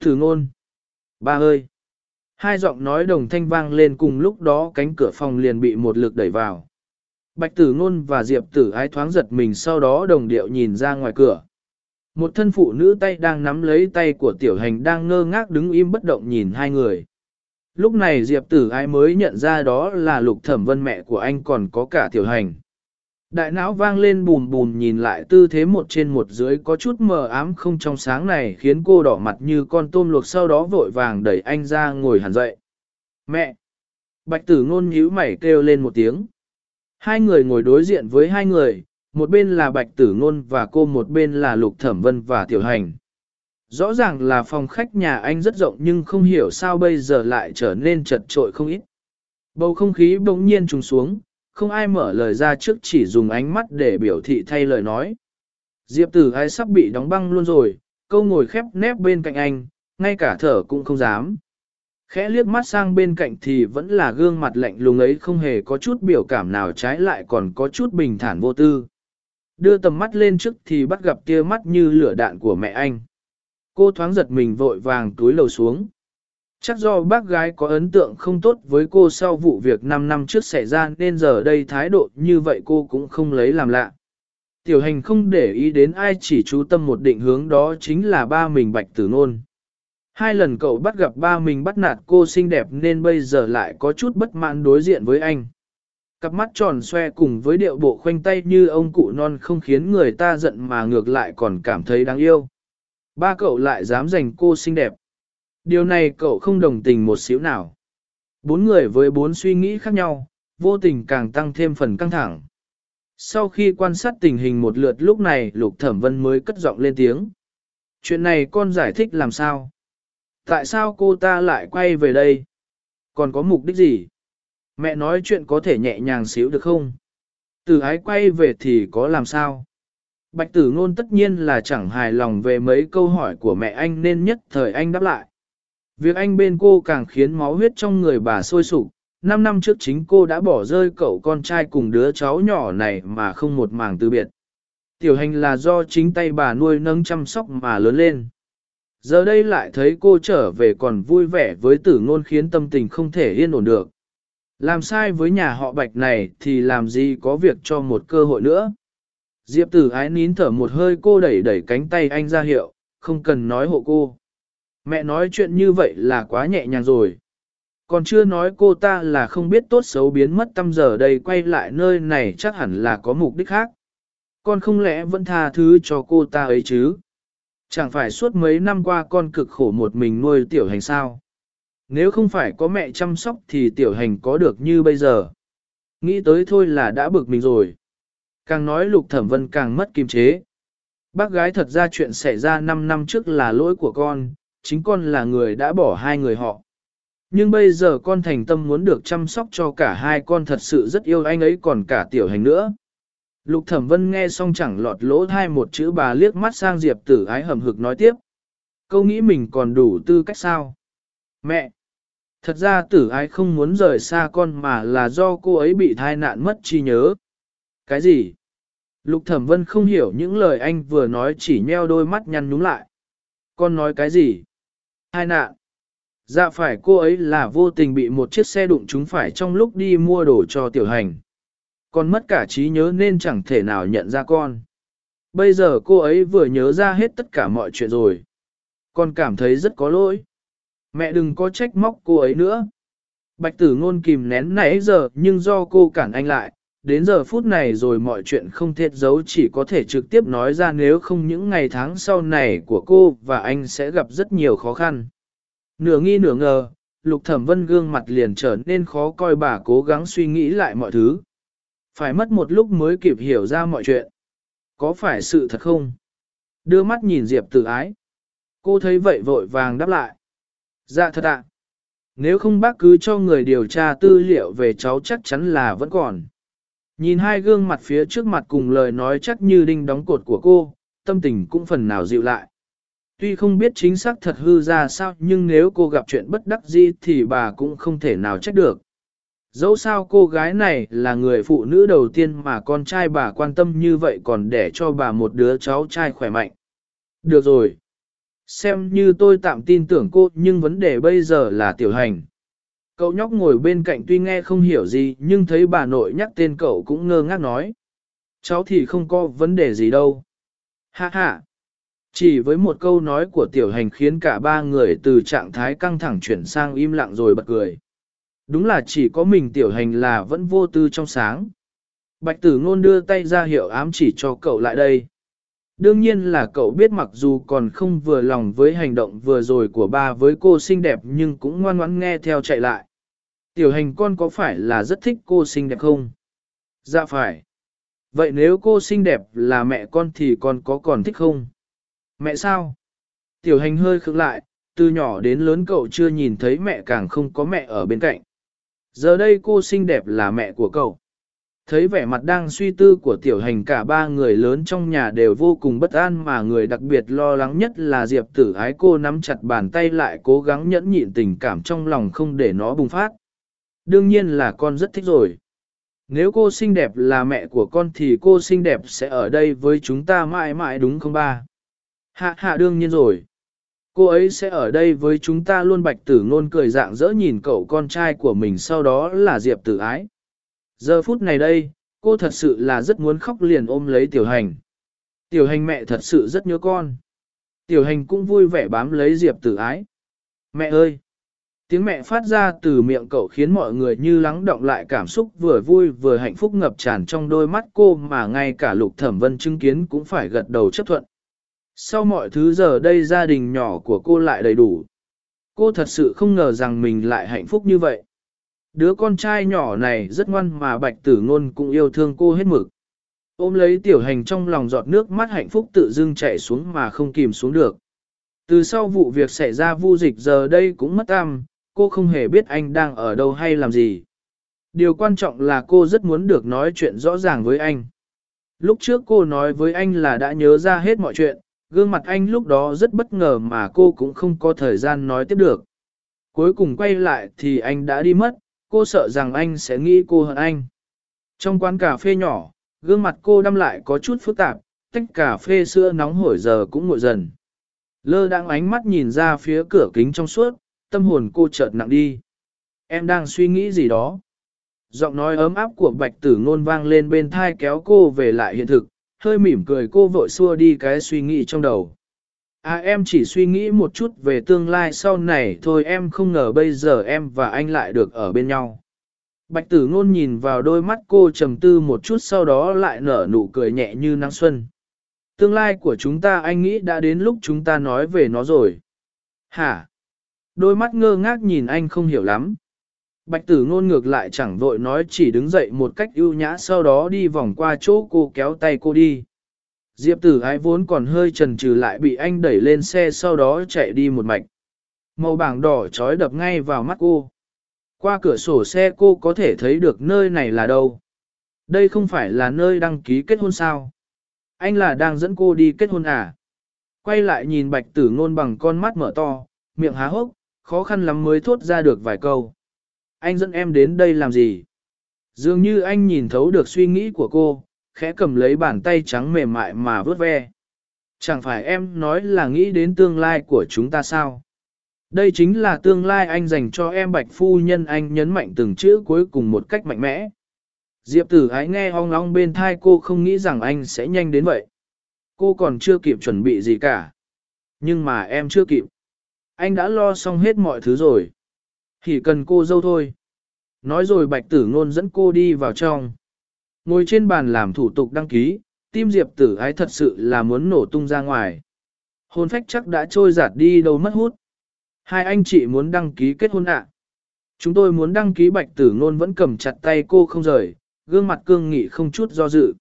Thử ngôn. Ba ơi. Hai giọng nói đồng thanh vang lên cùng lúc đó cánh cửa phòng liền bị một lực đẩy vào. Bạch tử ngôn và diệp tử ái thoáng giật mình sau đó đồng điệu nhìn ra ngoài cửa. Một thân phụ nữ tay đang nắm lấy tay của tiểu hành đang ngơ ngác đứng im bất động nhìn hai người. Lúc này diệp tử ái mới nhận ra đó là lục thẩm vân mẹ của anh còn có cả tiểu hành. Đại não vang lên bùm bùm nhìn lại tư thế một trên một dưới có chút mờ ám không trong sáng này khiến cô đỏ mặt như con tôm luộc sau đó vội vàng đẩy anh ra ngồi hẳn dậy. Mẹ! Bạch tử ngôn nhíu mày kêu lên một tiếng. Hai người ngồi đối diện với hai người, một bên là bạch tử ngôn và cô một bên là lục thẩm vân và tiểu hành. Rõ ràng là phòng khách nhà anh rất rộng nhưng không hiểu sao bây giờ lại trở nên chật trội không ít. Bầu không khí bỗng nhiên trùng xuống, không ai mở lời ra trước chỉ dùng ánh mắt để biểu thị thay lời nói. Diệp tử ai sắp bị đóng băng luôn rồi, câu ngồi khép nép bên cạnh anh, ngay cả thở cũng không dám. Khẽ liếc mắt sang bên cạnh thì vẫn là gương mặt lạnh lùng ấy không hề có chút biểu cảm nào trái lại còn có chút bình thản vô tư. Đưa tầm mắt lên trước thì bắt gặp tia mắt như lửa đạn của mẹ anh. Cô thoáng giật mình vội vàng túi lầu xuống. Chắc do bác gái có ấn tượng không tốt với cô sau vụ việc 5 năm trước xảy ra nên giờ đây thái độ như vậy cô cũng không lấy làm lạ. Tiểu hành không để ý đến ai chỉ chú tâm một định hướng đó chính là ba mình bạch tử ngôn. Hai lần cậu bắt gặp ba mình bắt nạt cô xinh đẹp nên bây giờ lại có chút bất mãn đối diện với anh. Cặp mắt tròn xoe cùng với điệu bộ khoanh tay như ông cụ non không khiến người ta giận mà ngược lại còn cảm thấy đáng yêu. Ba cậu lại dám giành cô xinh đẹp. Điều này cậu không đồng tình một xíu nào. Bốn người với bốn suy nghĩ khác nhau, vô tình càng tăng thêm phần căng thẳng. Sau khi quan sát tình hình một lượt lúc này Lục Thẩm Vân mới cất giọng lên tiếng. Chuyện này con giải thích làm sao? Tại sao cô ta lại quay về đây? Còn có mục đích gì? Mẹ nói chuyện có thể nhẹ nhàng xíu được không? Từ ái quay về thì có làm sao? Bạch tử ngôn tất nhiên là chẳng hài lòng về mấy câu hỏi của mẹ anh nên nhất thời anh đáp lại. Việc anh bên cô càng khiến máu huyết trong người bà sôi sục. Năm năm trước chính cô đã bỏ rơi cậu con trai cùng đứa cháu nhỏ này mà không một màng từ biệt. Tiểu hành là do chính tay bà nuôi nâng chăm sóc mà lớn lên. Giờ đây lại thấy cô trở về còn vui vẻ với tử ngôn khiến tâm tình không thể yên ổn được. Làm sai với nhà họ bạch này thì làm gì có việc cho một cơ hội nữa. Diệp tử ái nín thở một hơi cô đẩy đẩy cánh tay anh ra hiệu, không cần nói hộ cô. Mẹ nói chuyện như vậy là quá nhẹ nhàng rồi. Còn chưa nói cô ta là không biết tốt xấu biến mất tâm giờ đây quay lại nơi này chắc hẳn là có mục đích khác. Con không lẽ vẫn tha thứ cho cô ta ấy chứ? Chẳng phải suốt mấy năm qua con cực khổ một mình nuôi tiểu hành sao? Nếu không phải có mẹ chăm sóc thì tiểu hành có được như bây giờ. Nghĩ tới thôi là đã bực mình rồi. Càng nói lục thẩm vân càng mất kiềm chế. Bác gái thật ra chuyện xảy ra 5 năm trước là lỗi của con, chính con là người đã bỏ hai người họ. Nhưng bây giờ con thành tâm muốn được chăm sóc cho cả hai con thật sự rất yêu anh ấy còn cả tiểu hành nữa. Lục thẩm vân nghe xong chẳng lọt lỗ thai một chữ bà liếc mắt sang diệp tử ái hầm hực nói tiếp. Câu nghĩ mình còn đủ tư cách sao? Mẹ! Thật ra tử ái không muốn rời xa con mà là do cô ấy bị thai nạn mất trí nhớ. Cái gì? Lục thẩm vân không hiểu những lời anh vừa nói chỉ nheo đôi mắt nhăn nhúm lại. Con nói cái gì? Thai nạn. Dạ phải cô ấy là vô tình bị một chiếc xe đụng chúng phải trong lúc đi mua đồ cho tiểu hành. Con mất cả trí nhớ nên chẳng thể nào nhận ra con. Bây giờ cô ấy vừa nhớ ra hết tất cả mọi chuyện rồi. Con cảm thấy rất có lỗi. Mẹ đừng có trách móc cô ấy nữa. Bạch tử ngôn kìm nén nãy giờ nhưng do cô cản anh lại, đến giờ phút này rồi mọi chuyện không thiết giấu chỉ có thể trực tiếp nói ra nếu không những ngày tháng sau này của cô và anh sẽ gặp rất nhiều khó khăn. Nửa nghi nửa ngờ, lục thẩm vân gương mặt liền trở nên khó coi bà cố gắng suy nghĩ lại mọi thứ. Phải mất một lúc mới kịp hiểu ra mọi chuyện. Có phải sự thật không? Đưa mắt nhìn Diệp tử ái. Cô thấy vậy vội vàng đáp lại. Dạ thật ạ. Nếu không bác cứ cho người điều tra tư liệu về cháu chắc chắn là vẫn còn. Nhìn hai gương mặt phía trước mặt cùng lời nói chắc như đinh đóng cột của cô, tâm tình cũng phần nào dịu lại. Tuy không biết chính xác thật hư ra sao nhưng nếu cô gặp chuyện bất đắc gì thì bà cũng không thể nào trách được. Dẫu sao cô gái này là người phụ nữ đầu tiên mà con trai bà quan tâm như vậy còn để cho bà một đứa cháu trai khỏe mạnh. Được rồi. Xem như tôi tạm tin tưởng cô, nhưng vấn đề bây giờ là tiểu hành. Cậu nhóc ngồi bên cạnh tuy nghe không hiểu gì, nhưng thấy bà nội nhắc tên cậu cũng ngơ ngác nói. Cháu thì không có vấn đề gì đâu. Ha ha. Chỉ với một câu nói của tiểu hành khiến cả ba người từ trạng thái căng thẳng chuyển sang im lặng rồi bật cười. Đúng là chỉ có mình tiểu hành là vẫn vô tư trong sáng. Bạch tử ngôn đưa tay ra hiệu ám chỉ cho cậu lại đây. Đương nhiên là cậu biết mặc dù còn không vừa lòng với hành động vừa rồi của ba với cô xinh đẹp nhưng cũng ngoan ngoãn nghe theo chạy lại. Tiểu hành con có phải là rất thích cô xinh đẹp không? Dạ phải. Vậy nếu cô xinh đẹp là mẹ con thì con có còn thích không? Mẹ sao? Tiểu hành hơi khựng lại, từ nhỏ đến lớn cậu chưa nhìn thấy mẹ càng không có mẹ ở bên cạnh. Giờ đây cô xinh đẹp là mẹ của cậu. Thấy vẻ mặt đang suy tư của tiểu hành cả ba người lớn trong nhà đều vô cùng bất an mà người đặc biệt lo lắng nhất là Diệp tử ái cô nắm chặt bàn tay lại cố gắng nhẫn nhịn tình cảm trong lòng không để nó bùng phát. Đương nhiên là con rất thích rồi. Nếu cô xinh đẹp là mẹ của con thì cô xinh đẹp sẽ ở đây với chúng ta mãi mãi đúng không ba? Hạ hạ đương nhiên rồi. Cô ấy sẽ ở đây với chúng ta luôn bạch tử ngôn cười dạng dỡ nhìn cậu con trai của mình sau đó là Diệp tử ái. Giờ phút này đây, cô thật sự là rất muốn khóc liền ôm lấy tiểu hành. Tiểu hành mẹ thật sự rất nhớ con. Tiểu hành cũng vui vẻ bám lấy Diệp tử ái. Mẹ ơi! Tiếng mẹ phát ra từ miệng cậu khiến mọi người như lắng động lại cảm xúc vừa vui vừa hạnh phúc ngập tràn trong đôi mắt cô mà ngay cả lục thẩm vân chứng kiến cũng phải gật đầu chấp thuận. Sau mọi thứ giờ đây gia đình nhỏ của cô lại đầy đủ. Cô thật sự không ngờ rằng mình lại hạnh phúc như vậy. Đứa con trai nhỏ này rất ngoan mà bạch tử ngôn cũng yêu thương cô hết mực. Ôm lấy tiểu hành trong lòng giọt nước mắt hạnh phúc tự dưng chảy xuống mà không kìm xuống được. Từ sau vụ việc xảy ra vu dịch giờ đây cũng mất tăm, cô không hề biết anh đang ở đâu hay làm gì. Điều quan trọng là cô rất muốn được nói chuyện rõ ràng với anh. Lúc trước cô nói với anh là đã nhớ ra hết mọi chuyện, gương mặt anh lúc đó rất bất ngờ mà cô cũng không có thời gian nói tiếp được. Cuối cùng quay lại thì anh đã đi mất, cô sợ rằng anh sẽ nghĩ cô hận anh. Trong quán cà phê nhỏ, gương mặt cô đâm lại có chút phức tạp, tách cà phê sữa nóng hổi giờ cũng nguội dần. Lơ đang ánh mắt nhìn ra phía cửa kính trong suốt, tâm hồn cô chợt nặng đi. Em đang suy nghĩ gì đó? Giọng nói ấm áp của bạch tử ngôn vang lên bên thai kéo cô về lại hiện thực, hơi mỉm cười cô vội xua đi cái suy nghĩ trong đầu. À em chỉ suy nghĩ một chút về tương lai sau này, thôi em không ngờ bây giờ em và anh lại được ở bên nhau. Bạch tử ngôn nhìn vào đôi mắt cô trầm tư một chút sau đó lại nở nụ cười nhẹ như nắng xuân. Tương lai của chúng ta, anh nghĩ đã đến lúc chúng ta nói về nó rồi. Hả? Đôi mắt ngơ ngác nhìn anh không hiểu lắm. Bạch tử ngôn ngược lại chẳng vội nói chỉ đứng dậy một cách ưu nhã sau đó đi vòng qua chỗ cô kéo tay cô đi. Diệp tử ái vốn còn hơi trần trừ lại bị anh đẩy lên xe sau đó chạy đi một mạch. Màu bảng đỏ trói đập ngay vào mắt cô. Qua cửa sổ xe cô có thể thấy được nơi này là đâu. Đây không phải là nơi đăng ký kết hôn sao. Anh là đang dẫn cô đi kết hôn à. Quay lại nhìn bạch tử ngôn bằng con mắt mở to, miệng há hốc, khó khăn lắm mới thốt ra được vài câu. Anh dẫn em đến đây làm gì? Dường như anh nhìn thấu được suy nghĩ của cô, khẽ cầm lấy bàn tay trắng mềm mại mà vớt ve. Chẳng phải em nói là nghĩ đến tương lai của chúng ta sao? Đây chính là tương lai anh dành cho em bạch phu nhân anh nhấn mạnh từng chữ cuối cùng một cách mạnh mẽ. Diệp tử ái nghe ong ong bên thai cô không nghĩ rằng anh sẽ nhanh đến vậy. Cô còn chưa kịp chuẩn bị gì cả. Nhưng mà em chưa kịp. Anh đã lo xong hết mọi thứ rồi thì cần cô dâu thôi. Nói rồi bạch tử ngôn dẫn cô đi vào trong. Ngồi trên bàn làm thủ tục đăng ký, tim diệp tử ái thật sự là muốn nổ tung ra ngoài. Hôn phách chắc đã trôi giạt đi đâu mất hút. Hai anh chị muốn đăng ký kết hôn ạ. Chúng tôi muốn đăng ký bạch tử ngôn vẫn cầm chặt tay cô không rời, gương mặt cương nghị không chút do dự.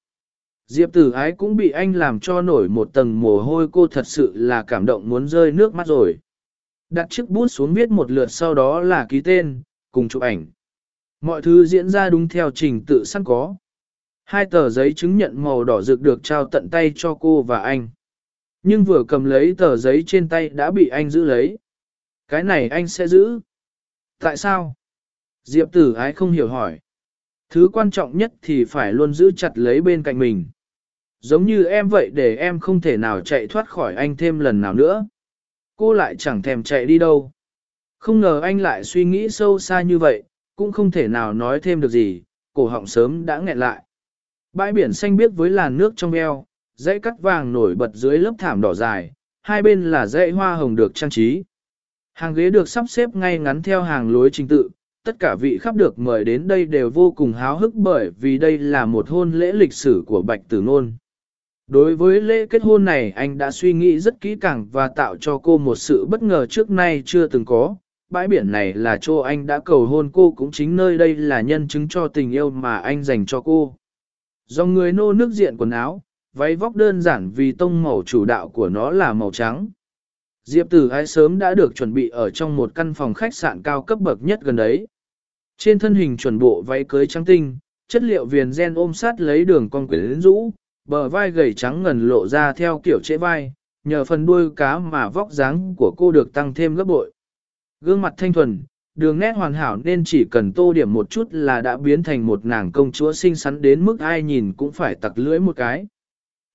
Diệp tử ái cũng bị anh làm cho nổi một tầng mồ hôi cô thật sự là cảm động muốn rơi nước mắt rồi. Đặt chiếc bút xuống viết một lượt sau đó là ký tên, cùng chụp ảnh. Mọi thứ diễn ra đúng theo trình tự sẵn có. Hai tờ giấy chứng nhận màu đỏ rực được trao tận tay cho cô và anh. Nhưng vừa cầm lấy tờ giấy trên tay đã bị anh giữ lấy. Cái này anh sẽ giữ. Tại sao? Diệp tử ái không hiểu hỏi. Thứ quan trọng nhất thì phải luôn giữ chặt lấy bên cạnh mình. Giống như em vậy để em không thể nào chạy thoát khỏi anh thêm lần nào nữa. Cô lại chẳng thèm chạy đi đâu. Không ngờ anh lại suy nghĩ sâu xa như vậy, cũng không thể nào nói thêm được gì, cổ họng sớm đã nghẹn lại. Bãi biển xanh biếc với làn nước trong veo, dãy cắt vàng nổi bật dưới lớp thảm đỏ dài, hai bên là dãy hoa hồng được trang trí. Hàng ghế được sắp xếp ngay ngắn theo hàng lối trình tự, tất cả vị khắp được mời đến đây đều vô cùng háo hức bởi vì đây là một hôn lễ lịch sử của Bạch Tử Nôn. Đối với lễ kết hôn này anh đã suy nghĩ rất kỹ càng và tạo cho cô một sự bất ngờ trước nay chưa từng có. Bãi biển này là chỗ anh đã cầu hôn cô cũng chính nơi đây là nhân chứng cho tình yêu mà anh dành cho cô. Do người nô nước diện quần áo, váy vóc đơn giản vì tông màu chủ đạo của nó là màu trắng. Diệp tử ái sớm đã được chuẩn bị ở trong một căn phòng khách sạn cao cấp bậc nhất gần đấy. Trên thân hình chuẩn bộ váy cưới trắng tinh, chất liệu viền gen ôm sát lấy đường con quyến rũ, bờ vai gầy trắng ngần lộ ra theo kiểu trễ vai, nhờ phần đuôi cá mà vóc dáng của cô được tăng thêm gấp bội. Gương mặt thanh thuần, đường nét hoàn hảo nên chỉ cần tô điểm một chút là đã biến thành một nàng công chúa xinh xắn đến mức ai nhìn cũng phải tặc lưỡi một cái.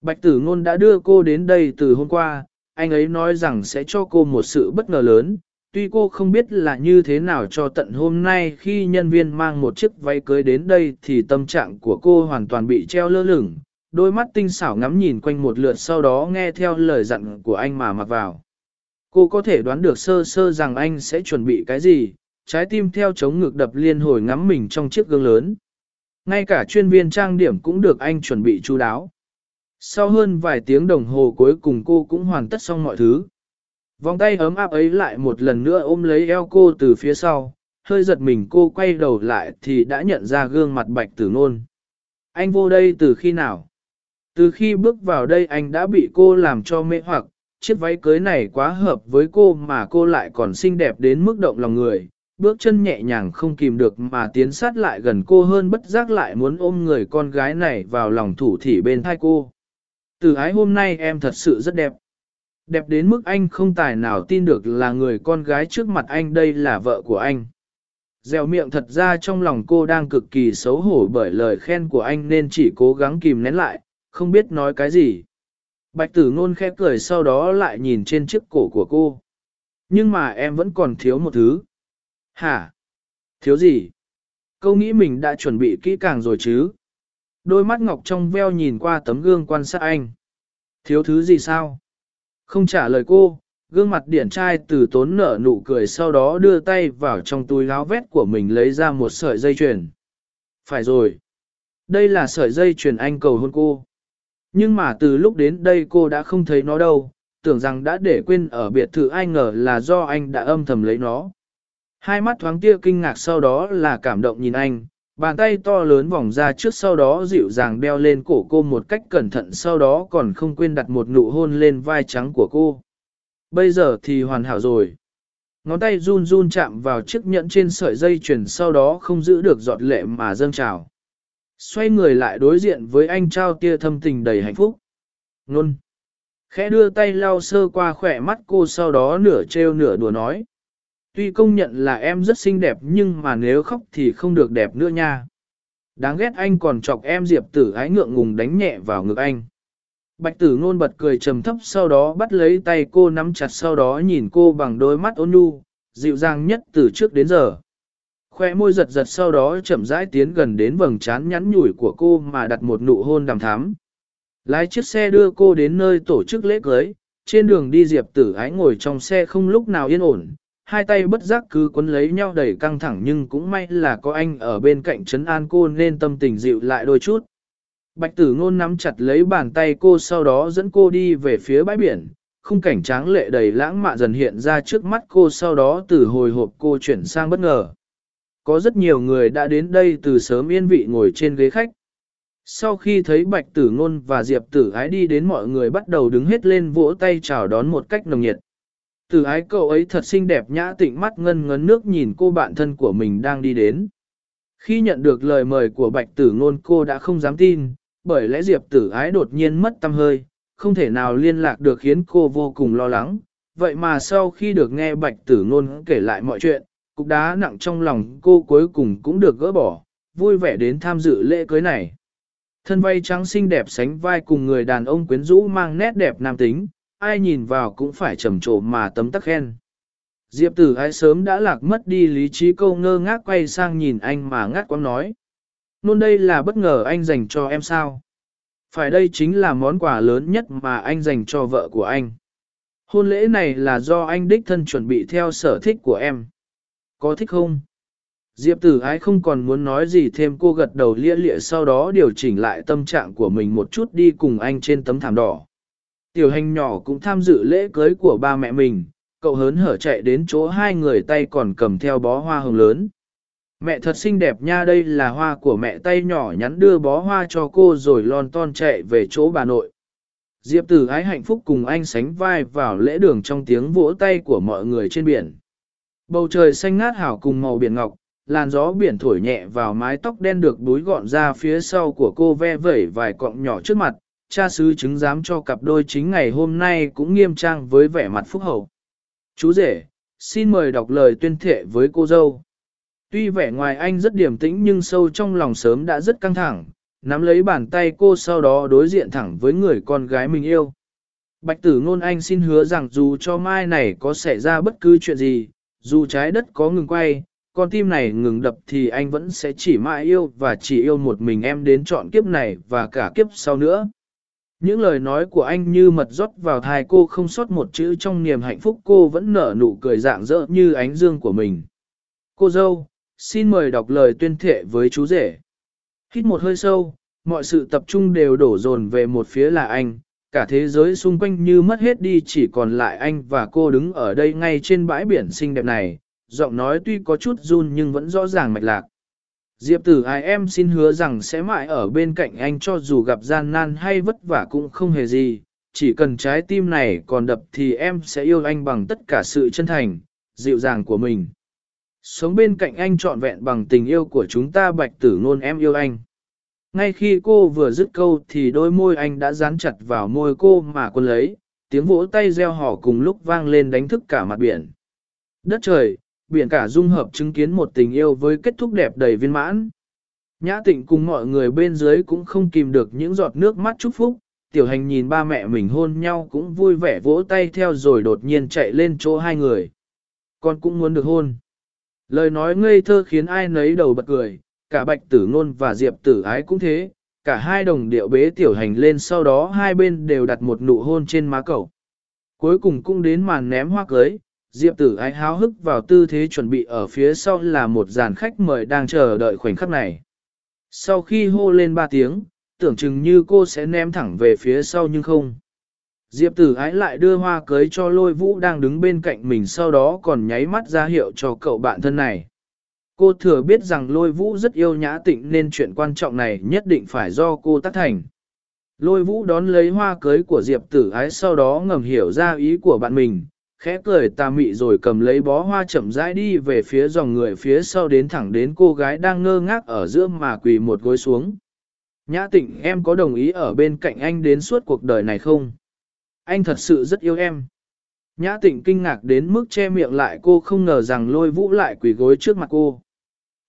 Bạch tử ngôn đã đưa cô đến đây từ hôm qua, anh ấy nói rằng sẽ cho cô một sự bất ngờ lớn, tuy cô không biết là như thế nào cho tận hôm nay khi nhân viên mang một chiếc váy cưới đến đây thì tâm trạng của cô hoàn toàn bị treo lơ lửng, đôi mắt tinh xảo ngắm nhìn quanh một lượt sau đó nghe theo lời dặn của anh mà mặc vào. Cô có thể đoán được sơ sơ rằng anh sẽ chuẩn bị cái gì, trái tim theo chống ngực đập liên hồi ngắm mình trong chiếc gương lớn. Ngay cả chuyên viên trang điểm cũng được anh chuẩn bị chú đáo. Sau hơn vài tiếng đồng hồ cuối cùng cô cũng hoàn tất xong mọi thứ. Vòng tay ấm áp ấy lại một lần nữa ôm lấy eo cô từ phía sau, hơi giật mình cô quay đầu lại thì đã nhận ra gương mặt bạch tử nôn. Anh vô đây từ khi nào? Từ khi bước vào đây anh đã bị cô làm cho mê hoặc, chiếc váy cưới này quá hợp với cô mà cô lại còn xinh đẹp đến mức động lòng người. Bước chân nhẹ nhàng không kìm được mà tiến sát lại gần cô hơn bất giác lại muốn ôm người con gái này vào lòng thủ thỉ bên thai cô. Từ ái hôm nay em thật sự rất đẹp. Đẹp đến mức anh không tài nào tin được là người con gái trước mặt anh đây là vợ của anh. Dèo miệng thật ra trong lòng cô đang cực kỳ xấu hổ bởi lời khen của anh nên chỉ cố gắng kìm nén lại, không biết nói cái gì. Bạch tử ngôn khẽ cười sau đó lại nhìn trên chiếc cổ của cô. Nhưng mà em vẫn còn thiếu một thứ. Hả? Thiếu gì? Câu nghĩ mình đã chuẩn bị kỹ càng rồi chứ? Đôi mắt ngọc trong veo nhìn qua tấm gương quan sát anh. Thiếu thứ gì sao? Không trả lời cô, gương mặt điển trai từ tốn nở nụ cười sau đó đưa tay vào trong túi áo vét của mình lấy ra một sợi dây chuyền. Phải rồi. Đây là sợi dây chuyền anh cầu hôn cô. Nhưng mà từ lúc đến đây cô đã không thấy nó đâu, tưởng rằng đã để quên ở biệt thự ai ngờ là do anh đã âm thầm lấy nó. Hai mắt thoáng tia kinh ngạc sau đó là cảm động nhìn anh, bàn tay to lớn vòng ra trước sau đó dịu dàng đeo lên cổ cô một cách cẩn thận sau đó còn không quên đặt một nụ hôn lên vai trắng của cô. Bây giờ thì hoàn hảo rồi. Ngón tay run run chạm vào chiếc nhẫn trên sợi dây chuyền sau đó không giữ được giọt lệ mà dâng trào. Xoay người lại đối diện với anh trao tia thâm tình đầy hạnh phúc. Nôn. Khẽ đưa tay lau sơ qua khỏe mắt cô sau đó nửa trêu nửa đùa nói. Tuy công nhận là em rất xinh đẹp nhưng mà nếu khóc thì không được đẹp nữa nha. Đáng ghét anh còn chọc em diệp tử ái ngượng ngùng đánh nhẹ vào ngực anh. Bạch tử ngôn bật cười trầm thấp sau đó bắt lấy tay cô nắm chặt sau đó nhìn cô bằng đôi mắt ôn nhu, dịu dàng nhất từ trước đến giờ. Khoe môi giật giật sau đó chậm rãi tiến gần đến vầng trán nhắn nhủi của cô mà đặt một nụ hôn đàm thắm. Lái chiếc xe đưa cô đến nơi tổ chức lễ cưới, trên đường đi Diệp tử ái ngồi trong xe không lúc nào yên ổn, hai tay bất giác cứ quấn lấy nhau đầy căng thẳng nhưng cũng may là có anh ở bên cạnh trấn an cô nên tâm tình dịu lại đôi chút. Bạch tử ngôn nắm chặt lấy bàn tay cô sau đó dẫn cô đi về phía bãi biển, khung cảnh tráng lệ đầy lãng mạn dần hiện ra trước mắt cô sau đó từ hồi hộp cô chuyển sang bất ngờ. Có rất nhiều người đã đến đây từ sớm yên vị ngồi trên ghế khách. Sau khi thấy bạch tử ngôn và diệp tử ái đi đến mọi người bắt đầu đứng hết lên vỗ tay chào đón một cách nồng nhiệt. Tử ái cậu ấy thật xinh đẹp nhã tịnh mắt ngân ngấn nước nhìn cô bạn thân của mình đang đi đến. Khi nhận được lời mời của bạch tử ngôn cô đã không dám tin, bởi lẽ diệp tử ái đột nhiên mất tâm hơi, không thể nào liên lạc được khiến cô vô cùng lo lắng. Vậy mà sau khi được nghe bạch tử ngôn kể lại mọi chuyện, cục đá nặng trong lòng cô cuối cùng cũng được gỡ bỏ, vui vẻ đến tham dự lễ cưới này. Thân vay trắng xinh đẹp sánh vai cùng người đàn ông quyến rũ mang nét đẹp nam tính, ai nhìn vào cũng phải trầm trồ mà tấm tắc khen. Diệp tử ái sớm đã lạc mất đi lý trí câu ngơ ngác quay sang nhìn anh mà ngắt quăng nói. Nôn đây là bất ngờ anh dành cho em sao? Phải đây chính là món quà lớn nhất mà anh dành cho vợ của anh. Hôn lễ này là do anh đích thân chuẩn bị theo sở thích của em. Có thích không? Diệp tử ái không còn muốn nói gì thêm cô gật đầu lia lịa sau đó điều chỉnh lại tâm trạng của mình một chút đi cùng anh trên tấm thảm đỏ. Tiểu hành nhỏ cũng tham dự lễ cưới của ba mẹ mình, cậu hớn hở chạy đến chỗ hai người tay còn cầm theo bó hoa hồng lớn. Mẹ thật xinh đẹp nha đây là hoa của mẹ tay nhỏ nhắn đưa bó hoa cho cô rồi lon ton chạy về chỗ bà nội. Diệp tử ái hạnh phúc cùng anh sánh vai vào lễ đường trong tiếng vỗ tay của mọi người trên biển. Bầu trời xanh ngát hảo cùng màu biển ngọc, làn gió biển thổi nhẹ vào mái tóc đen được búi gọn ra phía sau của cô ve vẩy vài cọng nhỏ trước mặt, cha sứ chứng giám cho cặp đôi chính ngày hôm nay cũng nghiêm trang với vẻ mặt phúc hậu. Chú rể, xin mời đọc lời tuyên thệ với cô dâu. Tuy vẻ ngoài anh rất điềm tĩnh nhưng sâu trong lòng sớm đã rất căng thẳng, nắm lấy bàn tay cô sau đó đối diện thẳng với người con gái mình yêu. Bạch tử ngôn anh xin hứa rằng dù cho mai này có xảy ra bất cứ chuyện gì, dù trái đất có ngừng quay, con tim này ngừng đập thì anh vẫn sẽ chỉ mãi yêu và chỉ yêu một mình em đến chọn kiếp này và cả kiếp sau nữa. Những lời nói của anh như mật rót vào thai cô không sót một chữ trong niềm hạnh phúc cô vẫn nở nụ cười rạng rỡ như ánh dương của mình. Cô dâu, xin mời đọc lời tuyên thệ với chú rể. Hít một hơi sâu, mọi sự tập trung đều đổ dồn về một phía là anh, cả thế giới xung quanh như mất hết đi chỉ còn lại anh và cô đứng ở đây ngay trên bãi biển xinh đẹp này, giọng nói tuy có chút run nhưng vẫn rõ ràng mạch lạc. Diệp tử ai em xin hứa rằng sẽ mãi ở bên cạnh anh cho dù gặp gian nan hay vất vả cũng không hề gì, chỉ cần trái tim này còn đập thì em sẽ yêu anh bằng tất cả sự chân thành, dịu dàng của mình. Sống bên cạnh anh trọn vẹn bằng tình yêu của chúng ta bạch tử ngôn em yêu anh. Ngay khi cô vừa dứt câu thì đôi môi anh đã dán chặt vào môi cô mà quân lấy, tiếng vỗ tay reo hò cùng lúc vang lên đánh thức cả mặt biển. Đất trời, biển cả dung hợp chứng kiến một tình yêu với kết thúc đẹp đầy viên mãn. Nhã tịnh cùng mọi người bên dưới cũng không kìm được những giọt nước mắt chúc phúc, tiểu hành nhìn ba mẹ mình hôn nhau cũng vui vẻ vỗ tay theo rồi đột nhiên chạy lên chỗ hai người. Con cũng muốn được hôn. Lời nói ngây thơ khiến ai nấy đầu bật cười, cả bạch tử ngôn và diệp tử ái cũng thế, cả hai đồng điệu bế tiểu hành lên sau đó hai bên đều đặt một nụ hôn trên má cậu. Cuối cùng cũng đến màn ném hoa cưới, diệp tử ái háo hức vào tư thế chuẩn bị ở phía sau là một dàn khách mời đang chờ đợi khoảnh khắc này. Sau khi hô lên ba tiếng, tưởng chừng như cô sẽ ném thẳng về phía sau nhưng không. Diệp tử ái lại đưa hoa cưới cho lôi vũ đang đứng bên cạnh mình sau đó còn nháy mắt ra hiệu cho cậu bạn thân này. Cô thừa biết rằng lôi vũ rất yêu nhã tịnh nên chuyện quan trọng này nhất định phải do cô tác thành. Lôi vũ đón lấy hoa cưới của Diệp tử ái sau đó ngầm hiểu ra ý của bạn mình, khẽ cười tà mị rồi cầm lấy bó hoa chậm rãi đi về phía dòng người phía sau đến thẳng đến cô gái đang ngơ ngác ở giữa mà quỳ một gối xuống. Nhã tịnh em có đồng ý ở bên cạnh anh đến suốt cuộc đời này không? Anh thật sự rất yêu em. Nhã tịnh kinh ngạc đến mức che miệng lại cô không ngờ rằng lôi vũ lại quỳ gối trước mặt cô.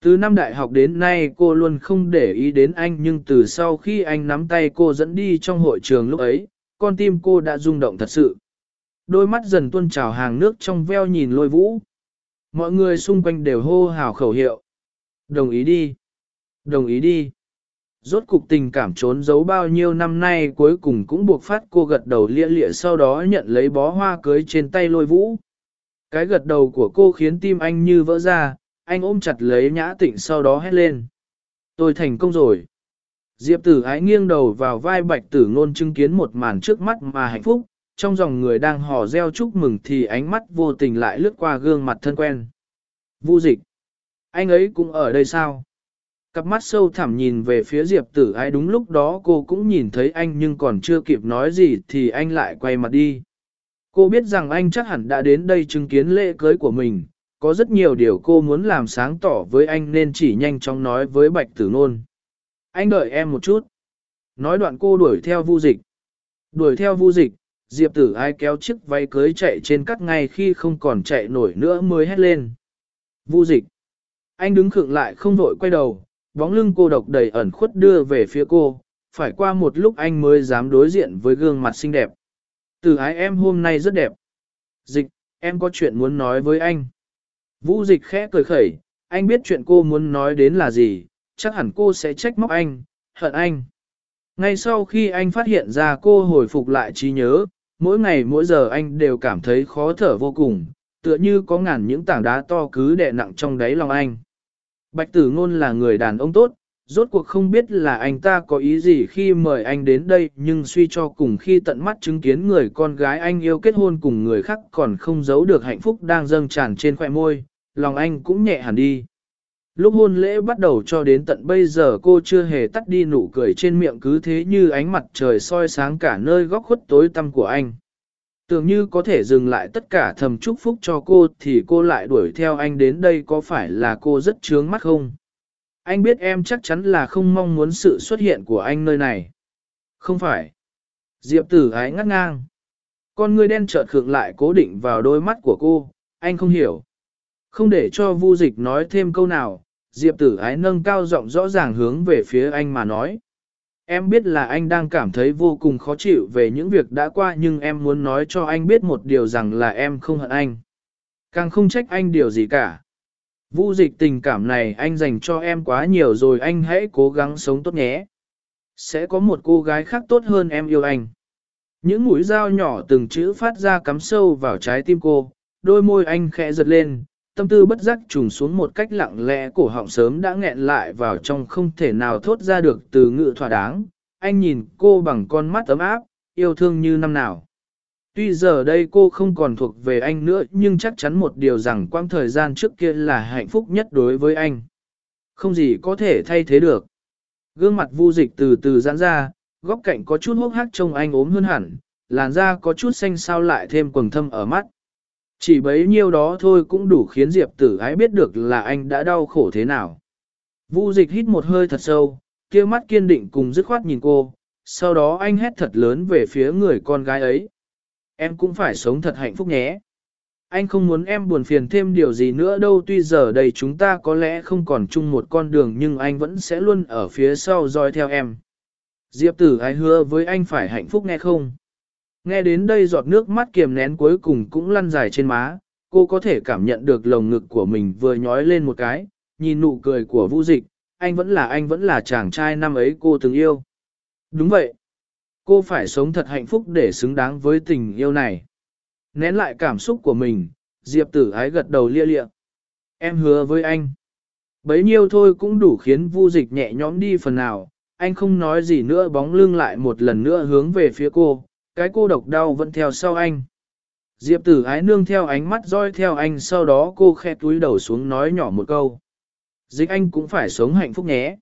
Từ năm đại học đến nay cô luôn không để ý đến anh nhưng từ sau khi anh nắm tay cô dẫn đi trong hội trường lúc ấy, con tim cô đã rung động thật sự. Đôi mắt dần tuôn trào hàng nước trong veo nhìn lôi vũ. Mọi người xung quanh đều hô hào khẩu hiệu. Đồng ý đi. Đồng ý đi. Rốt cục tình cảm trốn giấu bao nhiêu năm nay cuối cùng cũng buộc phát cô gật đầu lia lịa sau đó nhận lấy bó hoa cưới trên tay lôi vũ. Cái gật đầu của cô khiến tim anh như vỡ ra, anh ôm chặt lấy nhã tịnh sau đó hét lên. Tôi thành công rồi. Diệp tử ái nghiêng đầu vào vai bạch tử ngôn chứng kiến một màn trước mắt mà hạnh phúc, trong dòng người đang hò reo chúc mừng thì ánh mắt vô tình lại lướt qua gương mặt thân quen. Vu dịch. Anh ấy cũng ở đây sao? Cặp mắt sâu thẳm nhìn về phía Diệp tử ái đúng lúc đó cô cũng nhìn thấy anh nhưng còn chưa kịp nói gì thì anh lại quay mặt đi. Cô biết rằng anh chắc hẳn đã đến đây chứng kiến lễ cưới của mình, có rất nhiều điều cô muốn làm sáng tỏ với anh nên chỉ nhanh chóng nói với Bạch Tử Nôn. Anh đợi em một chút. Nói đoạn cô đuổi theo vu dịch. Đuổi theo vu dịch, Diệp tử ai kéo chiếc váy cưới chạy trên cắt ngay khi không còn chạy nổi nữa mới hét lên. Vu dịch. Anh đứng khựng lại không vội quay đầu, bóng lưng cô độc đầy ẩn khuất đưa về phía cô, phải qua một lúc anh mới dám đối diện với gương mặt xinh đẹp. Tử ái em hôm nay rất đẹp. Dịch, em có chuyện muốn nói với anh. Vũ dịch khẽ cười khẩy, anh biết chuyện cô muốn nói đến là gì, chắc hẳn cô sẽ trách móc anh, hận anh. Ngay sau khi anh phát hiện ra cô hồi phục lại trí nhớ, mỗi ngày mỗi giờ anh đều cảm thấy khó thở vô cùng, tựa như có ngàn những tảng đá to cứ đè nặng trong đáy lòng anh. Bạch tử ngôn là người đàn ông tốt, rốt cuộc không biết là anh ta có ý gì khi mời anh đến đây nhưng suy cho cùng khi tận mắt chứng kiến người con gái anh yêu kết hôn cùng người khác còn không giấu được hạnh phúc đang dâng tràn trên khoẻ môi, lòng anh cũng nhẹ hẳn đi. Lúc hôn lễ bắt đầu cho đến tận bây giờ cô chưa hề tắt đi nụ cười trên miệng cứ thế như ánh mặt trời soi sáng cả nơi góc khuất tối tăm của anh. Tưởng như có thể dừng lại tất cả thầm chúc phúc cho cô thì cô lại đuổi theo anh đến đây có phải là cô rất trướng mắt không? Anh biết em chắc chắn là không mong muốn sự xuất hiện của anh nơi này. Không phải. Diệp tử ái ngắt ngang. Con người đen chợt khượng lại cố định vào đôi mắt của cô, anh không hiểu. Không để cho vu dịch nói thêm câu nào, Diệp tử ái nâng cao giọng rõ ràng hướng về phía anh mà nói. Em biết là anh đang cảm thấy vô cùng khó chịu về những việc đã qua nhưng em muốn nói cho anh biết một điều rằng là em không hận anh. Càng không trách anh điều gì cả. Vu dịch tình cảm này anh dành cho em quá nhiều rồi anh hãy cố gắng sống tốt nhé. Sẽ có một cô gái khác tốt hơn em yêu anh. Những mũi dao nhỏ từng chữ phát ra cắm sâu vào trái tim cô, đôi môi anh khẽ giật lên, tâm tư bất giác trùng xuống một cách lặng lẽ cổ họng sớm đã nghẹn lại vào trong không thể nào thốt ra được từ ngữ thỏa đáng. Anh nhìn cô bằng con mắt ấm áp, yêu thương như năm nào. Tuy giờ đây cô không còn thuộc về anh nữa nhưng chắc chắn một điều rằng quãng thời gian trước kia là hạnh phúc nhất đối với anh. Không gì có thể thay thế được. Gương mặt vu dịch từ từ giãn ra, góc cạnh có chút hốc hác trông anh ốm hơn hẳn, làn da có chút xanh sao lại thêm quầng thâm ở mắt. Chỉ bấy nhiêu đó thôi cũng đủ khiến Diệp tử ái biết được là anh đã đau khổ thế nào. Vu dịch hít một hơi thật sâu, kia mắt kiên định cùng dứt khoát nhìn cô, sau đó anh hét thật lớn về phía người con gái ấy. Em cũng phải sống thật hạnh phúc nhé. Anh không muốn em buồn phiền thêm điều gì nữa đâu tuy giờ đây chúng ta có lẽ không còn chung một con đường nhưng anh vẫn sẽ luôn ở phía sau dõi theo em. Diệp tử ái hứa với anh phải hạnh phúc nghe không? Nghe đến đây giọt nước mắt kiềm nén cuối cùng cũng lăn dài trên má, cô có thể cảm nhận được lồng ngực của mình vừa nhói lên một cái, nhìn nụ cười của vũ dịch, anh vẫn là anh vẫn là chàng trai năm ấy cô từng yêu. Đúng vậy. Cô phải sống thật hạnh phúc để xứng đáng với tình yêu này. Nén lại cảm xúc của mình, Diệp tử ái gật đầu lia lịa. Em hứa với anh. Bấy nhiêu thôi cũng đủ khiến vu dịch nhẹ nhõm đi phần nào, anh không nói gì nữa bóng lưng lại một lần nữa hướng về phía cô, cái cô độc đau vẫn theo sau anh. Diệp tử ái nương theo ánh mắt roi theo anh sau đó cô khe túi đầu xuống nói nhỏ một câu. Dịch anh cũng phải sống hạnh phúc nhé.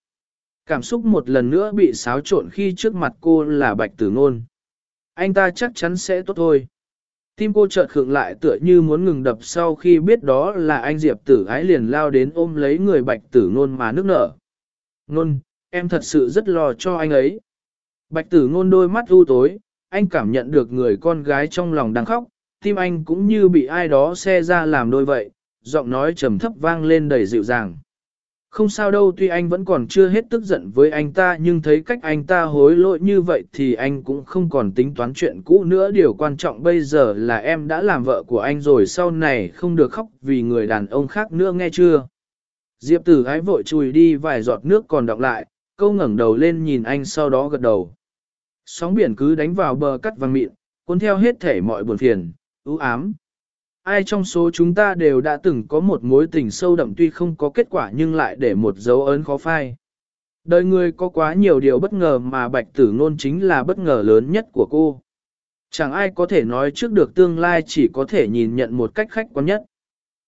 Cảm xúc một lần nữa bị xáo trộn khi trước mặt cô là bạch tử ngôn. Anh ta chắc chắn sẽ tốt thôi. Tim cô chợt khựng lại tựa như muốn ngừng đập sau khi biết đó là anh Diệp tử ái liền lao đến ôm lấy người bạch tử ngôn mà nước nở. Ngôn, em thật sự rất lo cho anh ấy. Bạch tử ngôn đôi mắt u tối, anh cảm nhận được người con gái trong lòng đang khóc, tim anh cũng như bị ai đó xe ra làm đôi vậy, giọng nói trầm thấp vang lên đầy dịu dàng. Không sao đâu tuy anh vẫn còn chưa hết tức giận với anh ta nhưng thấy cách anh ta hối lỗi như vậy thì anh cũng không còn tính toán chuyện cũ nữa. Điều quan trọng bây giờ là em đã làm vợ của anh rồi sau này không được khóc vì người đàn ông khác nữa nghe chưa. Diệp tử ái vội chùi đi vài giọt nước còn đọng lại, câu ngẩng đầu lên nhìn anh sau đó gật đầu. Sóng biển cứ đánh vào bờ cắt vàng mịn, cuốn theo hết thể mọi buồn phiền, ưu ám ai trong số chúng ta đều đã từng có một mối tình sâu đậm tuy không có kết quả nhưng lại để một dấu ấn khó phai. Đời người có quá nhiều điều bất ngờ mà bạch tử ngôn chính là bất ngờ lớn nhất của cô. Chẳng ai có thể nói trước được tương lai chỉ có thể nhìn nhận một cách khách quan nhất.